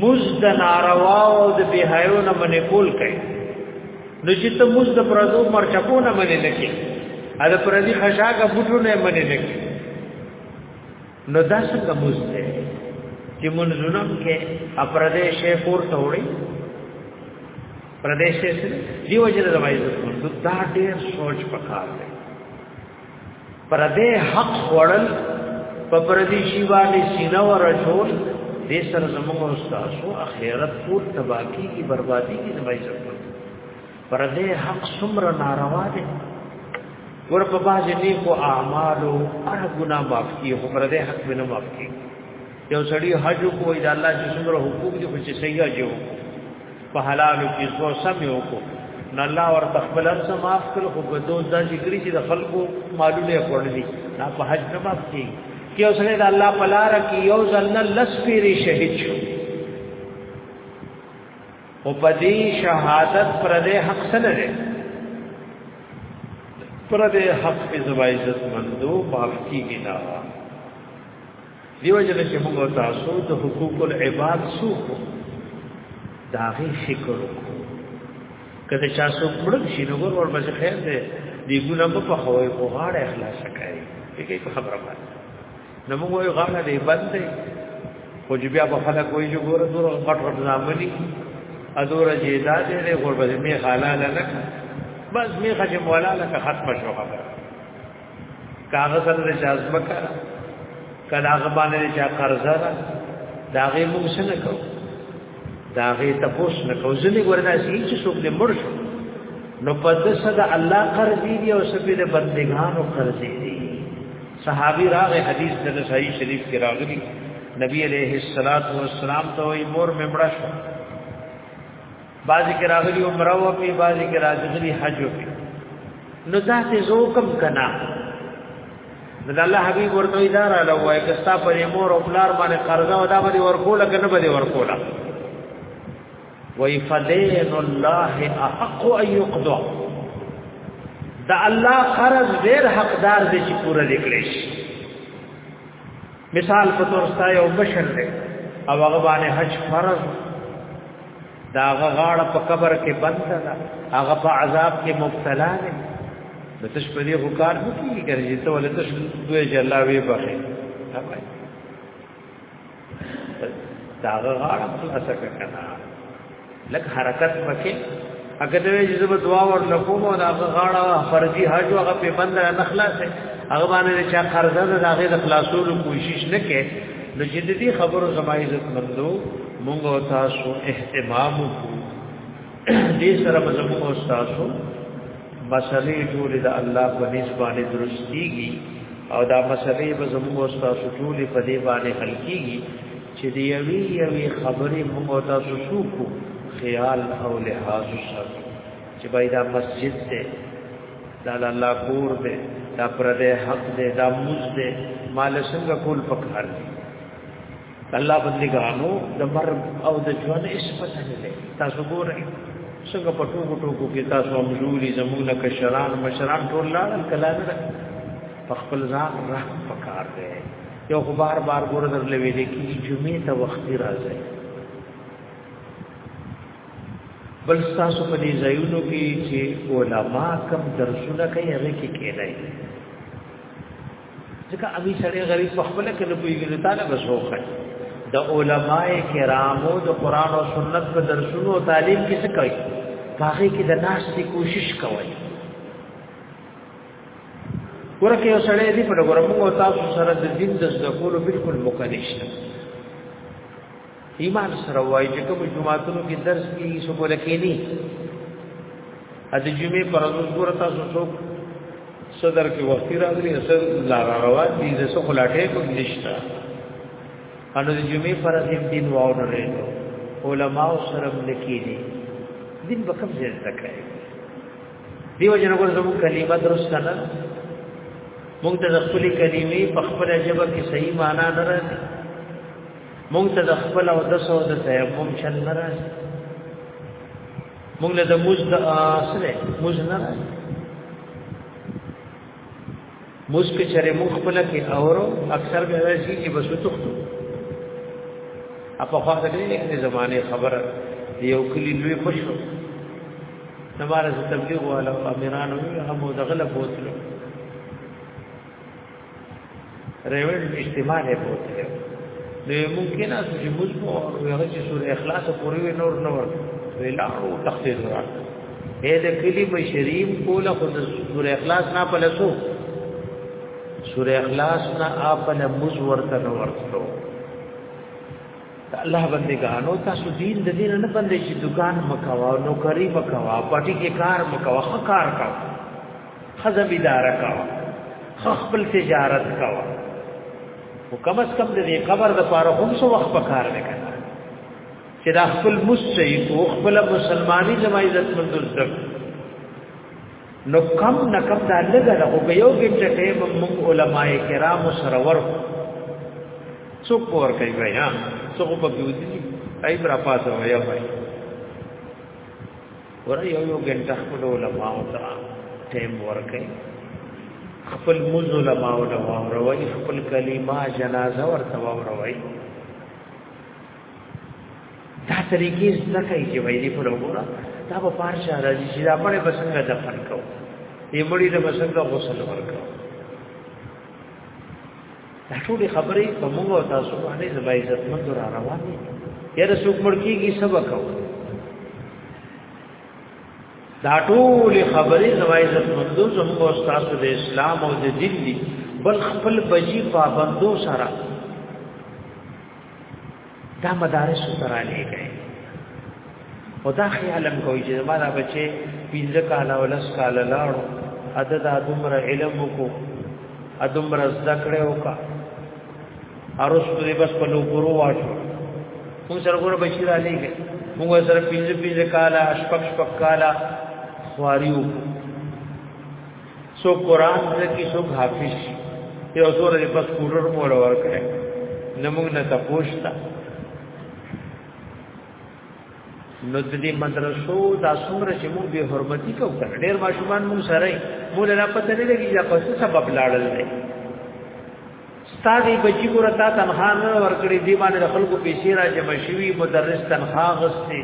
[SPEAKER 1] مز د ناروا او د بهایو نه منې کول کوي نو چې ته مز د پردو مرچکو نه منې نه کې ا د پردي خشاګه بوټو نه منې نه کې نو دا څنګه مز ده چې منځونه کې اپردې شی کور ته وړي پردې شی دیو جن د وایي دا ډېر سوچ پکار دی پردې حق خوړل په پردي شی باندې سینه ورچول دې سره زموږ استادو اخرت ټول تباکی کی بربادی کی زمای سره پردې حق سمره ناروا دي ور په باز نیکو اعمالو هر ګناه معاف کی خو پردې حق نه معاف کی یو سړی حج کوی دا الله چې څومره حقوق دي خو چې صحیح حج وکړو په حلالو کې څو سم یو کو نه الله ور تخبل هر څه معاف کړ خو په دوز دا ذکر چې د خلکو مالونه خورلې نه په حج نه معاف کی کې اوس نه د الله په لار کې یو ځل نه لس پیری شهید شو او په دې شهادت پر دې حق سره ده پر دې حق په زوایزت مندو معاف کیږي نه دیو جن چې موږ تاسو د حقوق العباد سو کو داغه فکر وکړو کله چې تاسو پړک شي نو ور ور بچ خیر دی دی ګونه په خوې په غاړه اخلاص کوي دغه په خبره باندې نو موږ یو غاړه دی بندې خو چې بیا په خلک وایي چې ګوره دور غټ غټ ځامني ادور جیدا دې له غربت می حلال نه بس می خجه مولا لك ختم شو خبره کاغه سره د شازمه کا کله هغه باندې چې قرضه ده دا هغه موږ څنګه کو دا هغه تپوس نه کو ځنی وردا شي چې څوک دې مړ شو نو په دې صد الله قرض دی او سپې د بندګانو قرض دی صحابي راغه حدیث د صحیح شریف کې راغلی نبی علیہ الصلات والسلام ته وی مور مې مړ شو بعضی کې راغلي عمره او په بعضی کې راغلي حج او نو دا ته زوکم کنا د الله حبيب ورته اداره لوي کستا په مور او بلار باندې قرض او دا باندې ورکوله کنه باندې ورکوله وای فدین الله احق ان يقضى دا الله قرض ډیر حقدار دی چې پوره لیکل شي مثال په تور ستای او بشر دی او هغه باندې حج فرض دا غاړه په قبر کې بند ده هغه په عذاب کې مبتلا ده د تش په دې وکړ نه کیږي ګرځي ته ولې تش دوی چې الله وی بخي دا غاړه خلاصه کړه لکه حرکت پکې هغه ته وی چې زما دعا ور لکوم او هغه غاړه فرضي حج هغه په بند نه خلاصه هغه باندې چې قرضه ده هغه د خلاصولو کوشش نه کې نو چې دې خبرو زما عزت مندو مونږ او تاسو اهتمام وکړو دې سره به زموږ او تاسو مسلې ټول د الله په نسبانه درستيږي او دا مسلې به زموږ او تاسو ټول په دې باندې حل کیږي چې دی یوی یوی خبرې موږ تاسو شو کو خیال او لحاظ سره چې بایدا مسجد ته دا الله کور دی دا پرده حق دی دا موز دی مال څنګه کول پکار دی الله بندګانو د مر او د ژوند هیڅ پته نه لري تاسو ګورئ څنګه په ټوکو ټوکو کې تاسو امزوري زمونه کشران مشران ټول لاړ کلام په خپل ځان رحم پکار دی یو خو بار بار ګور در لوي دي کی جمعه ته وخت راځي بل تاسو په دې ځایونو کې چې علما کم درسونه کوي هغه کې کېدای ځکه ابي سړی غریب په خپل کې نه پويږي طالب شوخه د علماء کرامو د قران او سنت په درسونو او تعلیم کې څه کوي هغه کې د ناس کوشش کوي ورکه یو سړی دی په ډګر موږ او تاسو سره د دین د زده کولو بالکل موقع نشته ایمان سره وایي چې کوم جمعاتونو کې درس کې څه بوله کې نه ا د جمعې پر ورځ ګور تاسو څوک صدر کې وختي راغلي اصل لا روان دي د څه خلاټه کوم نشته انو د جمعې پر ورځ دین واو نه لري علماء سره ملکی دي دین به کوم ځای ته کوي دیو جن ګور زمو کلمه درست نه مونږ ته د خپل کلمې په خپل جبه کې صحیح معنا نه راځي مونږ ته د خپل او د سو د تیمم چل نه راځي مونږ له د موز د اصله موز نه راځي موږ کې چرې موږ خپل کې اورو اکثر به راځي چې بس وتښتو اپا خو دې نه کې زمانه خبره یو کلی لوی خوشو نماره ز تبلیغ والا امیرانو هم دغله بوتل ریوند اجتماع نه بوتل نو ممکن اس چې موږ په هغه چې سورې اخلاص پورې نور نور ویلاړو تخصیل راځي اے د کلی مشریم کوله خو د سورې اخلاص نه پلسو سورې اخلاص نه اپل مز ورته نو ورتلو الله بندگانو تاسو دین د دین نه بندې چې دکان مکوا نو کری مکوا پټی کې کار مکوا خ کار کا خزم اداره کا خپل تجارت کا او کم از کم د قبر د پاره هم سو وخت په کار وکړه چې دا خپل مسعي کو خپل مسلمانۍ زما عزت مند زده نو کم نه کم دا لګا د هو یو ګټه ته موږ علما کرام سره ور څوک ور کوي بھائی ها څوک په کې ودی ای برا پاسه ویا بھائی ور یو یو ګټه خپل علما او تا ټیم ور کوي خپل موز علما او دا وروي خپل کلمه جنازه ورته وروي دا طریقې زده کوي چې وایي په وګوره دا په پار چا راځي چې دا مړې به څنګه دفن کوو دې مړې له به څنګه غسل ورکړو دا ټولې خبرې په موږ او تاسو باندې زما عزت مند را روان دي یاره څوک مړ کیږي سبا کوو دا ټولې خبرې زما عزت مند زموږ او تاسو د اسلام او د دین دي بل خپل بجی پابندو سره دا مدارس سره لګي او دا خیالم کوي چې ما دا بچي پنځه کال او لس کال لاړو اته دا دومره علم وکړو ا دومره ذکر وکړه ارستو دې بس په لوګورو واچو موږ سره ګوره بچی را لېږي موږ سره پنځه پنځه کال شپږ شپږ کال خواریو سو قران زکی سو حافظ یو زور دې بس کولر مور ور کړې نمونږ نه تپوشتا نو د دې مدرسو دا څومره چې موږ به حرمتي کو کړ ډېر ماشومان موږ سره موږ نه پته نه لګي دا په څه سبب لاړل دي ستادي بچی ګور تا تنخواه نه ورکړي دی باندې خلکو پیسې را جمع شوي مدرس تنخواه غستې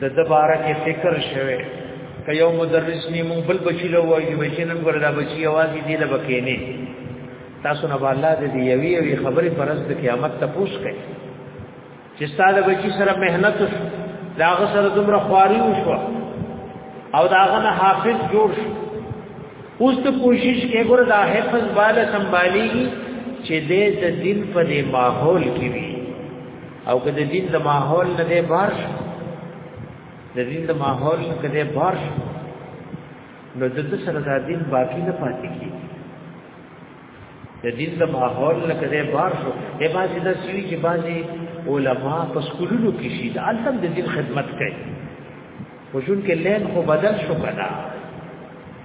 [SPEAKER 1] د دوباره کې فکر شوه که یو مدرس نیمو بل بچی له وایي بچی نن ګور دا بچی आवाज دی له بکینه تاسو نه الله دې یوي یوي خبرې پرز د قیامت ته پوښ کړي چې ستاده بچی سره مهنت شو داغه سره دومره خواري وشو او داغه نه حافظ جوړ شو اوس ته کوشش کې ګور دا حفظ بالا سنباليږي چې دې د دین په دې ماحول کې وي او که د دین د ماحول نه دې بار شو د دین د ماحول نه دې بار شو نو د سره د دین باقی نه پاتې کیږي د دین د ماحول لکه د بار شو د بازي د سوي چې بازي علما په سکولونو کې شي د علم د دین خدمت کوي وجون کې لین خو بدل شو کړه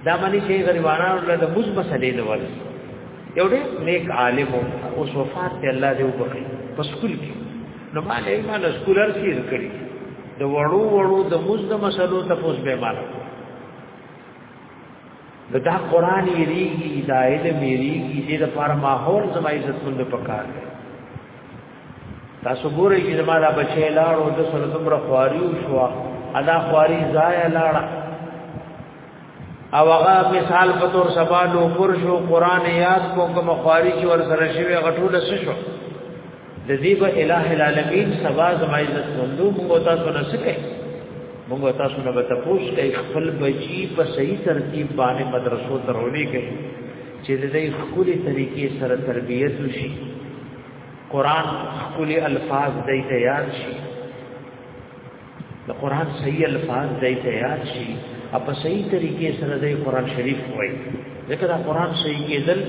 [SPEAKER 1] دا باندې چې غریبانو له د موږ مسلې نه ورس یو ډېر نیک عالم او وفات ته الله دې وبخي په سکول کې نو ما له ما له سکولر کې کړی د وړو وړو د موږ د مسلو تفوس به مالک دا قران یې ریږي دا علم یې ریږي دې د پر ماحول زما عزت مند پکار دی تاسو ګورئ چې زما دا بچی لاړو د سره دومره خواري شو ادا خواري ضایع لاړه او هغه مثال په تور سبا نو پر شو قران یاد کو کوم خواري چې ور سره شوی غټول شو د دې به الٰه العالمین سبا زما عزت مندو موږ تاسو نه سکه موږ تاسو نه به تاسو کوي خپل بچي په صحیح ترتیب باندې مدرسو ترولې کوي چې د دې خولي طریقې سره تربیت وشي قران خولي الفاظ دې تیار شي د قران صحیح الفاظ دای ته یاد شي او په صحیح طریقې سره د قران شریف وایي ځکه دا قران صحیح کېدل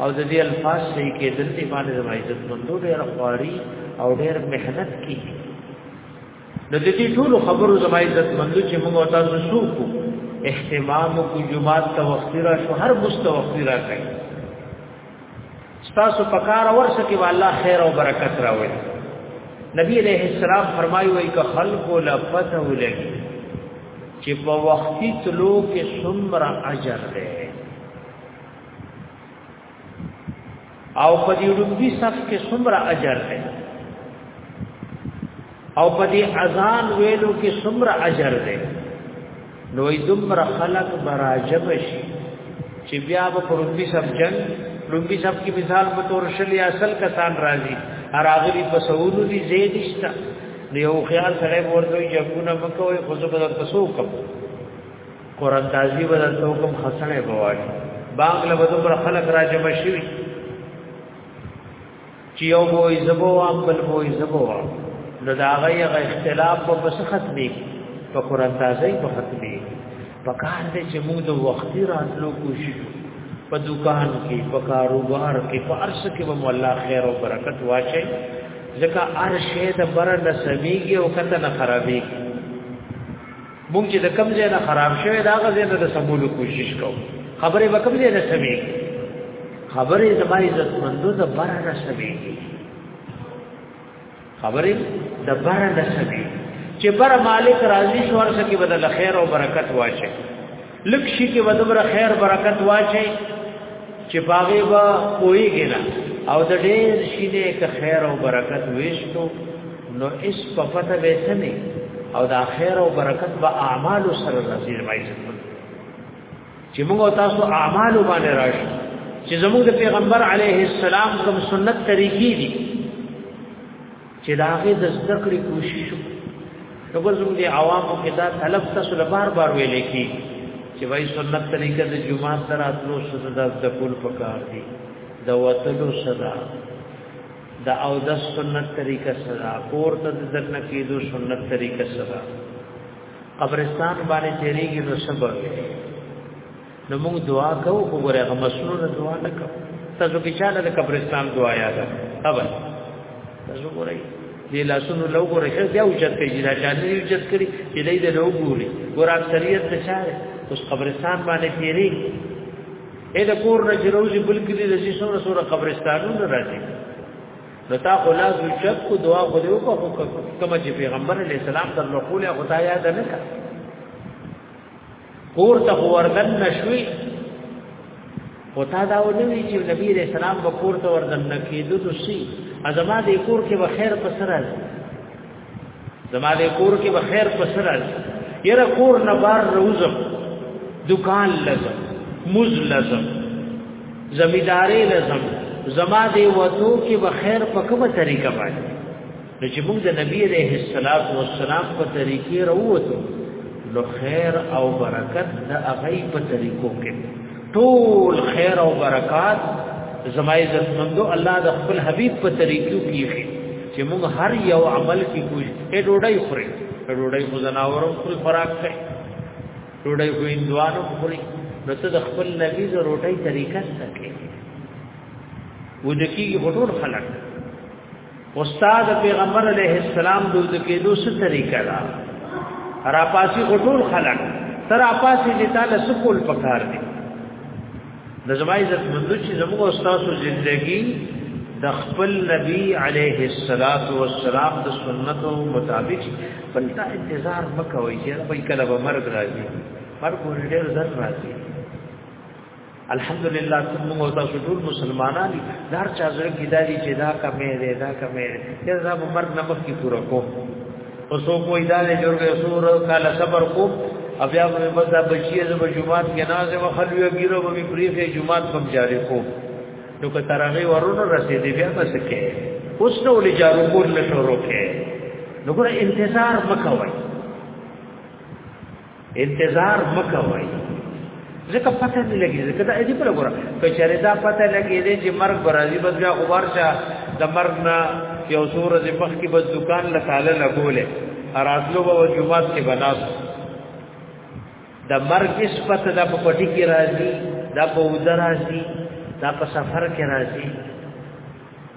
[SPEAKER 1] او د دې الفاظ صحیح کېدل دی باندې د عزت مندو ډېر خواري او ډېر مهنت کی نو د دې ټول خبرو زما عزت مندو چې موږ او تاسو سوکو اهتمام کو جمعات ته وخت را شو هر مستوخت را کوي ستاسو په کار ورسه کې والله خیر او برکت راوړي نبی علیہ السلام فرمایي وای ک خلق لا پته ولګي چې په وختي تلو کې څومره اجر دی او په دې وروبي صف کې څومره اجر دی او په دې اذان ویلو کې څومره اجر دی نو دمر خلق براجب شي چې بیا به پرونبي سب جنگ لومبي سب کې مثال په تور شلی اصل کسان راځي اراغلی په سعودو دي زید شتا نو یو خیال سره ورته جنگونه مکوې خو زه بدل تاسو کوم قران تازي بدل تاسو کوم خسنه بواړي باغ له بدو پر خلق راجب شي چې یو وای زبو او بل وای زبو نو دا غي غ اختلاف په بس ختمي په قران تازه په ختمي په کار دې چې موږ د وخت راتلو کوشش په دکان کې په کاروبار کې په ارس کې به مولا خیر او برکت واچي ځکه ارشه د بر نسبيږي او کته نه خرابيږي مونږ چې د کم ځای نه خراب شوی دا غزه نه د سمولو کوشش کوو خبره وکم دې نه سمي خبره زما عزت مندو د بار نه سمي خبره د بار نه سمي چې بر مالک راضي شو ورسې کې بدل خیر او برکت واشه لکشي کې ودبر خیر برکت واچي چې باغې با کویږي نه او د ډېر شي دې که خیر او برکت وېشتو نو اس په پته به سمې او دا خیر او برکت به اعمال سره نصیب وایي چې موږ تاسو اعمال باندې راشي چې زموږ د پیغمبر علیه السلام کوم سنت طریقې دي چې دا هغه د زده کړې کوشش وکړو زموږ د عوامو کې دا طلب تاسو له بار بار ویل کی چې وای سنت طریقه د جمعه تر اتلو سره د زده کول پکار دي د وتلو سره د او د سنت طریقه سره کور ته د دنه کېدو سنت طریقه سره قبرستان باندې چیرېږي نو سبب نو موږ دعا کوو خو ګره هغه مسنون دعا نه کوو تاسو کې چاله د قبرستان دعا یاد اول تاسو ګورئ دې لاسونو لو ګورئ چې بیا وجد کوي دا چاله یې وجد کړی چې دې د لو ګوري ګور اکثریت څه چاره اوس قبرستان باندې تیری اې د کور نه جروزي بلکې دې د سیسونو سره قبرستانونو راځي نو تا خو لاس وجد کو دعا خو دې وکړه کوم چې پیغمبر علی السلام د نقول خدای یاد نه کړ کور ته وردن نشوي او تا دا ونوي چې نبی رسول الله په کور ته وردن نکیدو نو سي ازما دې کور کې به خیر پسرل زما دې کور کې به خیر پسرل یره کور نه بار روزم دکان لزم مز لزم زمیداری لزم زما دې وته کې به خیر په کومه طریقه باندې نو چې موږ د نبی عليه الصلاه والسلام په طریقې راووتو نو خیر او برکت د هغه په طریقو کې ټول خیر او برکات زما عزت مندو الله د خپل حبيب په طریقو کې چې موږ هر یو عمل کې کوی اې ډوډۍ خوري ډوډۍ خو زناورو خپل خوراک کوي ډوډۍ خو اندوانو خوري نو ته د خپل نبی د روټۍ طریقه څه کوي ودکی غټول خلک استاد پیغمبر علیه السلام د دې کېدو څه طریقه ده را پاسي غټول خلک تر اپاسي دې تعالی سکول پکار دي د زما عزت مند چې زموږ استاد او ژوندۍ د خپل نبی علیه الصلاۃ والسلام د سنتو مطابق بل تا انتظار مکوئ چې په کله به مرګ راځي مرګ ورډیر زر راځي الحمدلله کوم موږ تاسو ټول مسلمانان دار چا زړه کې دالي چې دا کمې ده دا کمې ده دا به مرګ نه مخکې پوره کوم او سو کوی دا له جوړه سور کاله صبر کو بیا به بس دا بچی زب جمعات کې نازه و خلوی ګیرو به پریخه جمعات کوم جاری کو نو که ترغه ورونه رسیدې بیا بس کې اوس نو لې جارو کول نه شروع کې نو ګره انتظار مکوای انتظار مکوئ ځکه پته نه لګي ځکه دا دې پر وګوره کچره دا پته لګي دې چې مرګ برازي بس بیا غبار شه د مرګ نه یو سور دې مخ کې بس دکان له تاله لګولې اراتلو به جمعات کې بناس د مرګ اس پته د پټي کې راځي د په ودرازي د په سفر کې راځي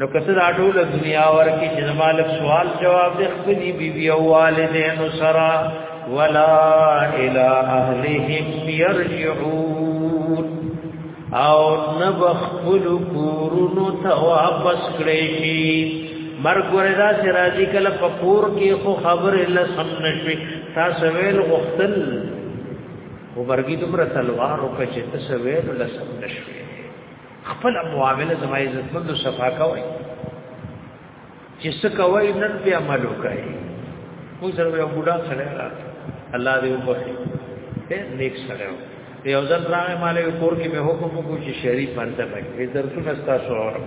[SPEAKER 1] نو کسه دا ټول دنیا ورکی چې زمالک سوال جواب د خپل بیبي او والدین سره ولا الى اهلهم يرجعون او نبخل کورونو ته واپس کړی شي مرګ وردا چې راځي کله فقور کې خو خبر الله سم نشوي تاسو ویل غختل وبرګي دومره تلوار او کچه تاسو ویل الله سم نشوي خپل معامله زما عزت مند صفا کوي چې څه کوي نن په عمل وکړي موږ سره یو بوډا سره راځي الله دې وبخي ته نیک سره یو ځل راغی مالې کور کې به حکم وکړو چې شریف باندې باندې درسونه تاسو اورم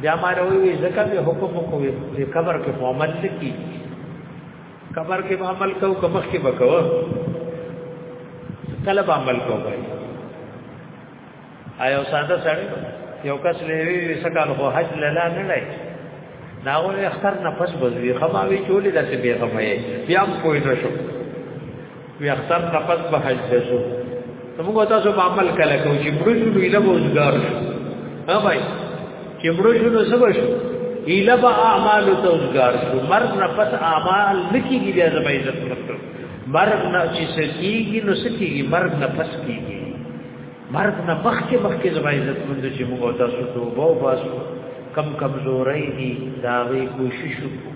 [SPEAKER 1] بیا ما وروي ځکه به حکم وکړو چې قبر کې محمد لکی کبر کې به عمل کو کمخ کې به کو کله به عمل کو بھائی آیا ساده سړی یو کس لوي وسکان خو حج لاله نه لای ناغه اختر نه پس بزوی خماوي چولې داسې به غمې بیا هم کوی نشو وی اختر نفس به حج دسو موږ تاسو په عمل کله کو چې مړو شو ویله وزګار شو ها بھائی چې مړو شو نو سبا شو ایله به اعمال ته وزګار شو مرګ نفس اعمال لکیږي بیا زما عزت ورکړ مرګ نه چې سکیږي نو سکیږي مرګ نفس کیږي مرګ نه مخکې مخکې زما عزت مند چې موږ تاسو توبه واسو کم کمزوري دي دا وی کوشش وکړو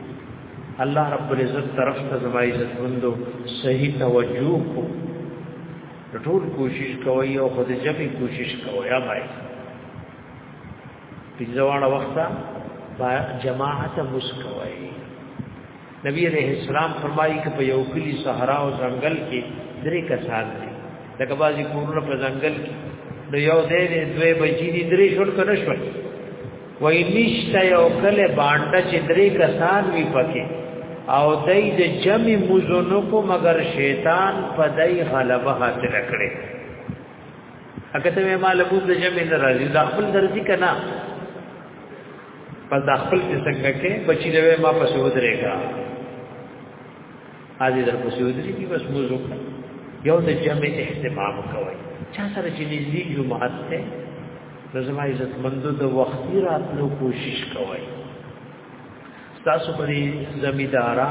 [SPEAKER 1] الله رب العزت طرف ته زما عزت مندو صحیح توجه کو ټول کوشش کوي او خود جمعي کوشش کوي یا بھائی پنځواړه وخته با جماعت مسکوي نبی علیہ السلام فرمایي چې په یو کلی صحرا او ځنګل کې درې کسان دي لکه بازي کورونه په ځنګل کې نو یو دې دوه بچی دي درې شول کنه شول وای نشته یو کله باندې چې درې کسان وی پکې او دای د جمع مزونو کو مگر شیطان په دای غلبه حاصل کړي اګه ته ما له بوز د جمع نه راځي د خپل درځي کنا پس د خپل څنګه کې بچی دی ما پسې ودرېګا حاضر در پسې ودرې کی بس موزو یو د جمع اهتمام کوي چا سره چې نږدې جمعات ته د زما عزت مندو د وختي راتلو کوشش کوي تاسو په دې زمیدارا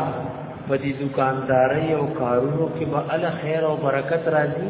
[SPEAKER 1] په دې دکانداري او کارونو کې به ال خیر او برکت راځي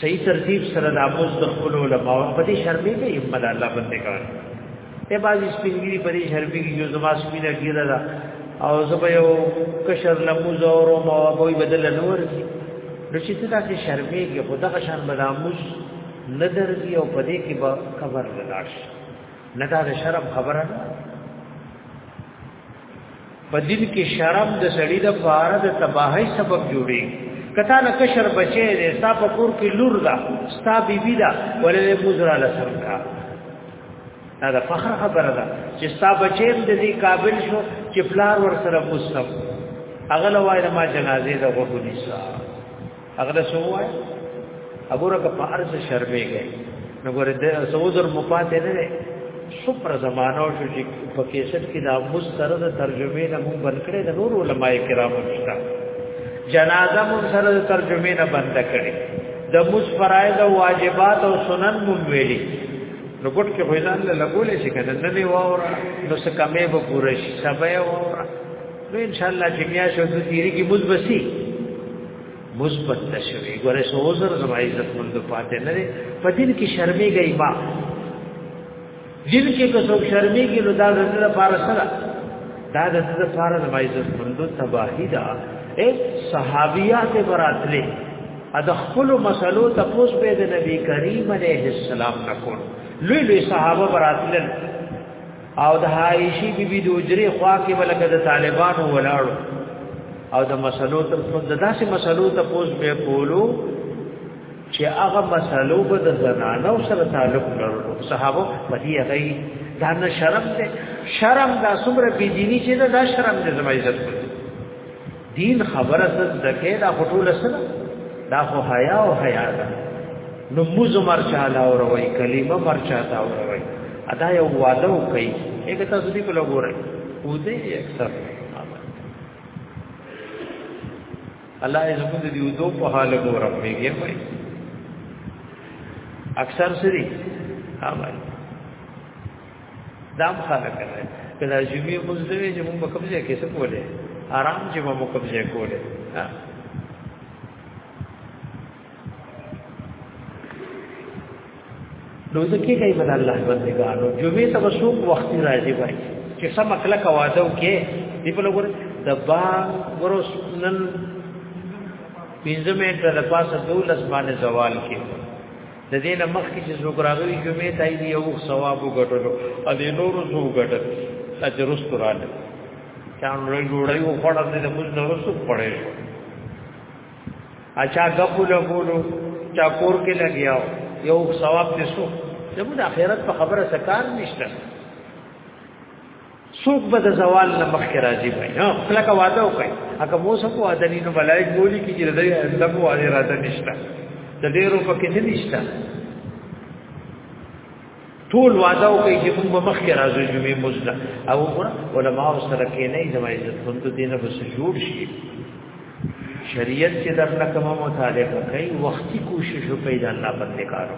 [SPEAKER 1] صحیح ترتیب سره د اموز د خپل علماء په دې شرمې کې یو مل الله باندې کړ ته باز سپینګری په دې شرمې کې یو زما سپینه ګیره ده او زما یو کشر لموز او رو ما وای بدل نور کی نو چې ته تاسو شرمې کې خدا کا شان بد اموز ندر دی او په دې کې به خبر لاش نه دا شرم خبره نه په دین کې شرم د سړی د پاره د تباہی سبب جوړي کته نه کشر بچي دې ستا په کور کې لور ده ستا بیبي ده ولې مزرا لسم کا دا د فخر خبره ده چې ستا بچي دې قابل شو چې پلار ور سره مستم اغل وایره ما جنازې ده غوښنی سره هغه له سو وای هغه را په ارز شرمېږي نو ګوره د سعودر مفات نه نه سپر زمانہ شو چې په کیسټ کې دا مستر د ترجمه نه مون بند کړي د نور علماء کرامو نشته جنازه مون سره د ترجمه نه بند کړي د مس فرایض او واجبات او سنن مون ویلي نو ګټ کې فیضان له لګولې شي کنه نه دی واور نو څه کمې به پوره شي سبا واور نو ان شاء الله چې میا شو د تیری کې مز بسی مثبت نشوي ګوره سو عذر زما عزت مند پاتې نه لري په دین کې شرمې گئی با دین کې که څوک شرمې کې نو دا د دې لپاره سره دا د دې لپاره زما عزت مند تباہی دا اے صحابیات براتلې ادا خپل مسلو ته پوس به د نبی کریم علیه السلام نکول لوی لوی صحابه براتلل او د عائشی بی بی د اجری خوا کې ولګه د طالبانو ولاړو او د مسلو تر څو د داسې مسلو ته پوس به کولو چې هغه مسلو به د زنانو سره تعلق لرلو صحابه په دې هغه دا نه شرم ده شرم دا څومره بی دینی چې دا شرم دې زما عزت کوي دین خبره څه دکې دا خټول سره دا خو حیا او حیا ده نو موز مرچا لا اور وای کلمه مرچا تا اور وای ادا یو واده کوي هغه تاسو دې په لګورای او دې اکثر الله یې زموږ دې یو دوه په حال ګورم میږي وای اکثر سری ها وای دام خلک نه کله جمعې مزدوي چې موږ کوم ځای کې څه کولې آرام چې موږ کوم ځای کولې نو ځکه کوي بل الله بندګانو جمعې ته وسوک وخت راځي وای چې سم اکل کوادو کې دی په لور د با ورس نن پینځه منټه د پاسه دولس باندې زوال کې د دې نه مخکې چې څوک راغلي جمعې ته یې یو ثواب وګټلو ا دې نور څو وګټل اجر استراله چان رې جوړي و خړل دې موږ نور څو پړې اچھا غفول غولو چا کور کې لګیاو یو ثواب دې څو زموږ د اخرت په خبره سکار نشته څوک به د زوال نه مخکې راځي وای نو کله کا واده وکړي هغه مو سکو واده نه ملائک بولی کی چې دای الله مو واده راته نشته د ډیرو پکې نه نشته ټول واده وکړي چې موږ مخکې راځو جمعې مزله او علماء سره کې نه زما عزت کوم ته دینه بس جوړ شي شریعت چې در نه کومه مطالعه کوي وختي کوشش وکړي د الله باندې کارو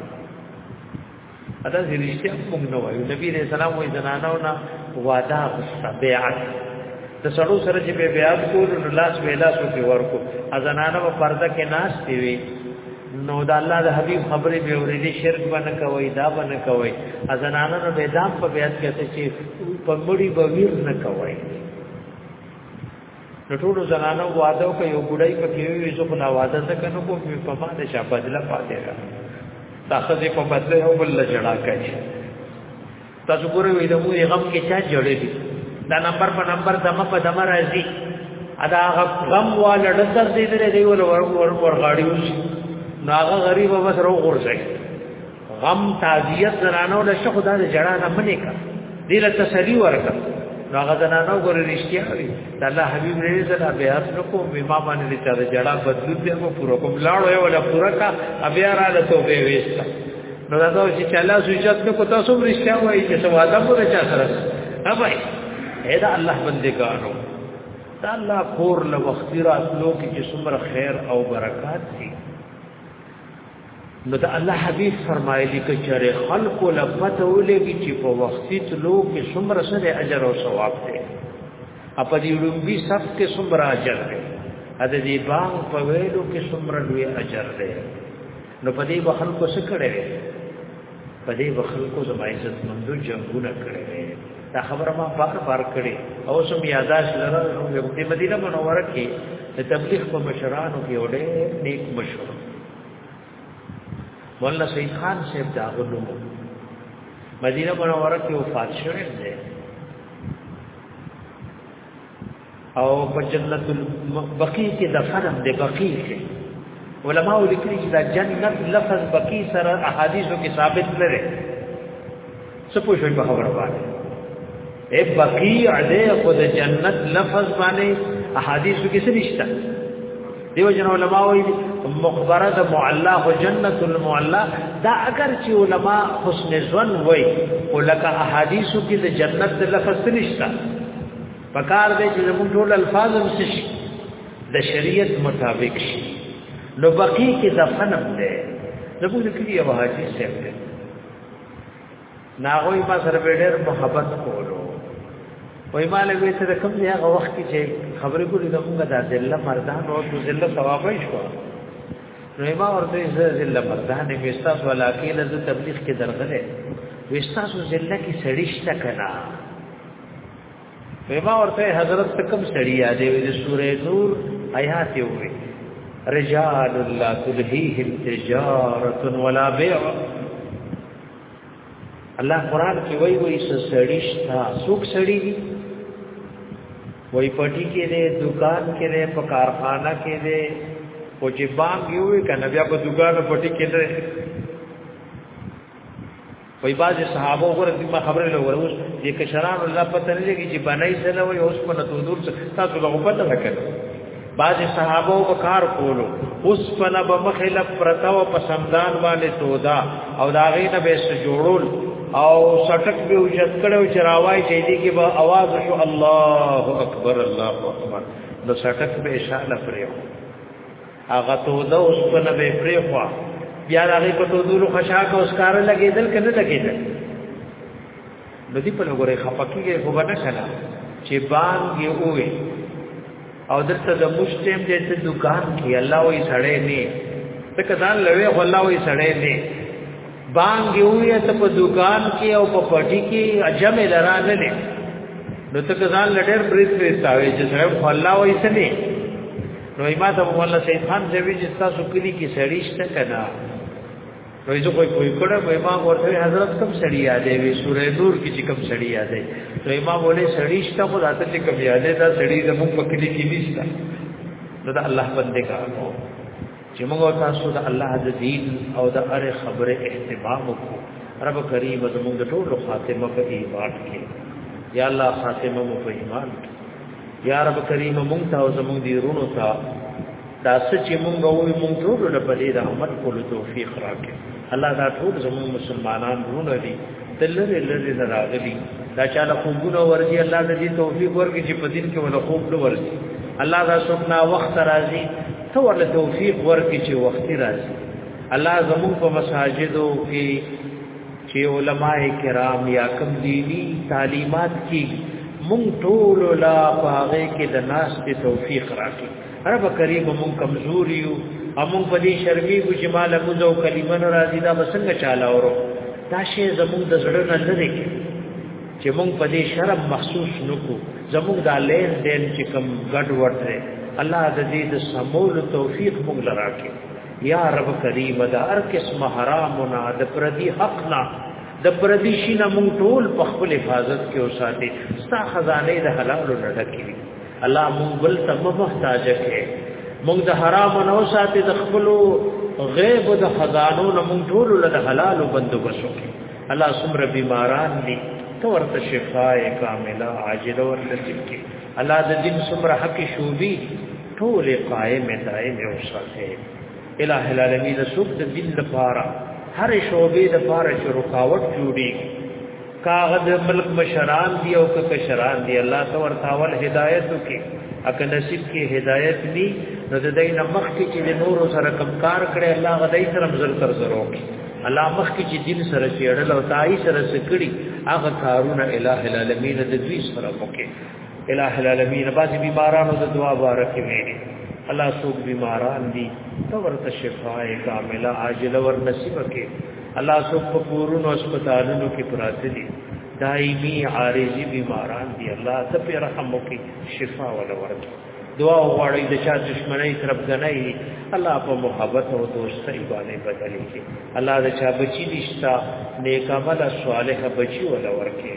[SPEAKER 1] ادا زیرشته موږ نو وایو نبی رسول الله وایي زنانو نه وعده غوښته بیعت د سړو سره چې به بیعت کول نو لاس به لاس کې ورکو ازنانه په پرده کې ناش دی وی نو د الله د حبیب خبرې به ورېدې شرک باندې کوي دا باندې کوي ازنانه نو به دام په بیعت کې چې په مړی به ویر نه کوي نو ټول زنانو واده او یو ګډای په کې وي زه خو لا واده ځکه نو کوم په ما د چا بدله پاتې را تاسو دې په بدله یو بل جړا کوي تاسو ګورئ وي د مورې غم کې چا جوړې دي دا نمبر په نمبر دمه په دمه راځي ادا غم والا ډسر دې درې دی ول ور ور غاړي وشي ناغه غریب بس رو غورځي غم تعزیت زنانو له شخو دا جړا نه منې کا دې له تسلی ورکا نو هغه زنانو ګورې رښتیا وي د الله حبیب رضی الله عنه بیاس نکو ما باندې چې دا جړا بدلو دې مو پورا کوم لاړو یو لا پورا کا بیا را له توبه وېستا نو دا نو چې الله سوچات نو کو تاسو رښتیا وایي چې سواده پورا چا سره نه وایي دا الله بندګانو دا الله کور له وخت راتلو کې چې څومره خیر او برکات دي نو د الله حبيب فرمایلی ک چرې خلق له پته ولګي چې په وختي تلو کې څومره سره اجر او ثواب دی اپ دې لومبي صف کې څومره اجر دی ا دې باغ په ویلو کې څومره لوی اجر دی نو په دې بخل کو څه کړي په دې بخل کو زما عزت مندو جنگونه کړي دا خبره ما بار بار کړي او سم یاداش لره نو په مدینه منوره کې تبلیغ په مشرانو کې وړه نیک مشوره مولا سید خان صاحب دا غلو مدینه منوره کې وفات شوی دی او په جنت البقیع کې دفن دی بقیع کې علماء لیکلي چې دا جنت لفظ بقیع سره احادیثو کې ثابت نه دی څه پوښښ په خبره باندې اے بقیع دے خود جنت لفظ باندې احادیثو کې څه نشته دیو جن علماء وی مخبره د معلا او جنت المعلا دا اگر چې علما حسن ظن وی او لکه احادیثو کې د جنت د لفظ نشته پکار دی چې موږ ټول الفاظ هم شي د شریعت مطابق شي نو بقی کې دفن هم دی زموږ کلی یو حاجی صاحب دی ناغوی ما سره به ډېر محبت کولو وای مال وی چې کوم دی هغه وخت کې چې خبرې کوي دا موږ د ذله مردان او د ذله ثواب شو نو ما ورته زه ذله مردان دې وستاس ولا کې له تبلیغ کې درغله وستاس ذله کې سړیشته کنا ما ورته حضرت کوم سړی یادې وې د سورې نور آیات وې رجال الله تلهیهم تجارت ولا بیع الله قران کې وای وای سړی شتا څوک سړی دی وای پټی کې دی دکان کې دی په کارخانه کې دی او چې بام یوې کنه بیا په دکان پټی کې دی وای باز صحابه وګوره دې ما خبره لور اوس دې کشران الله پته نه لګي چې بنای سره وای اوس په نتو دور تاسو له پته وکړه بعض صحابه او کار کولو اوس فنا به مخله پرتا او پسندان باندې تودا او دا غي نه به سجوړول او سټک به وجد کړو چې راوای چې دې کې به आवाज شو الله اکبر الله اکبر د سټک به اشاره پرې هغه تودا اوس فنا به پرې خو بیا هغه په تودولو خشاک او اسکار لګیدل کنه لګیدل نو دی په لګورې خپکیږي خو به نه کړه چې بان یې اوې او دلته د مشتم دې ته دکان کې الله وې سړې نه ته کدان لوي خو الله وې سړې نه بان یې اوې ته په دکان کې او په پټي کې اجم لرا نه نه نو ته کدان لډر بریټ پرې تاوي چې سړې خو الله وې سړې نو ایمه ته مولا سید خان زوی چې تاسو کلی کې سړیشته کنا نو زه کوئی کوئی کړه وای ما ورته حضرت کوم سړی یادې وی سورې نور کې چې کوم سړی یادې نو ما بوله سړی شته خو راته چې کوم یادې دا سړی د موږ په کلی کې نشته نو دا الله باندې کار وو چې موږ تاسو د الله د دین او د هر خبره اهتمام وکړو رب کریم زموږ د ټولو خاتمه په ایمان کې یا الله خاتمه مو په ایمان یا رب کریم مونږ ته او زمونږ دی رونو ته دا سچې مونږ وې مونږ ټول له پدې د عمل کولو توفیق راکړي الله دا ټول زموږ مسلمانان رونه دي دلته لری نه راغلي دا چاله خوبونه ورځي الله دې توفیق ورکړي چې په دین کې ولا خوب نه ورځي الله دا څوک نا وخت راځي ته ورله توفیق ورکړي چې وخت راځي الله زموږ په مساجدو کې چې علما کرام یا کوم دینی تعلیمات کی مونږ ټول لا پاغه کې د ناس ته توفیق راکړي رب کریم مونږ کمزوري یو امون په دې شرمی کو چې مال مونږ او کلمه ناراضی دا بسنګ چاله اورو دا شی زموږ د زړه نه لري چې مونږ په دې شرم محسوس نکو زموږ دا لین دین چې کم ګډ ورته الله د دې د سمول توفیق مونږ لراکې یا رب کریم دا هر قسم حرام نه د پردي حق نه د پردي شي نه مونږ ټول په خپل حفاظت کې اوساته ستا خزانه د حلال نه ډکې الله مونږ بل ته محتاج کې مونږ د حرام نه اوساته د خپل غیب د خزانو نه مونږ ټول له حلال بندوبسو کې الله سمره بیماران دي تو ورته شفای کامله عاجله ورته کې الله د دین څومره حق شوبي ټول قائم دائم او صحیح الہ العالمین سوق د دین لپاره هر شوبې د لپاره چې رکاوټ جوړي کاغذ ملک مشران دی او که کشران دی الله تو ورتاول هدایت وکي اګه نصیب کې هدایت ني نو د دې نمخ کې چې د نور سره کم کار کړي الله غدای سره مزل تر زرو کې الله مخ کې چې دین سره چېړل او تای سره سکړي هغه کارونه الہ العالمین د دوی سره وکړي الہ العالمین باز بیمارانو د دعا بارکه ویلي الله سوق بیماران دي تو ورته شفای کامله عاجل ور نصیب کې الله سوق په پورونو هسپتالونو کې پراته دي دایمي عارضی بیماران دي الله ته په رحم وکي شفا ول ورکي دعا وغواړي د چا دشمنی طرف غنای الله په محبت او دوستۍ باندې بدلې کې الله د چا بچی نشتا نیک عمل صالح بچی ول ورکي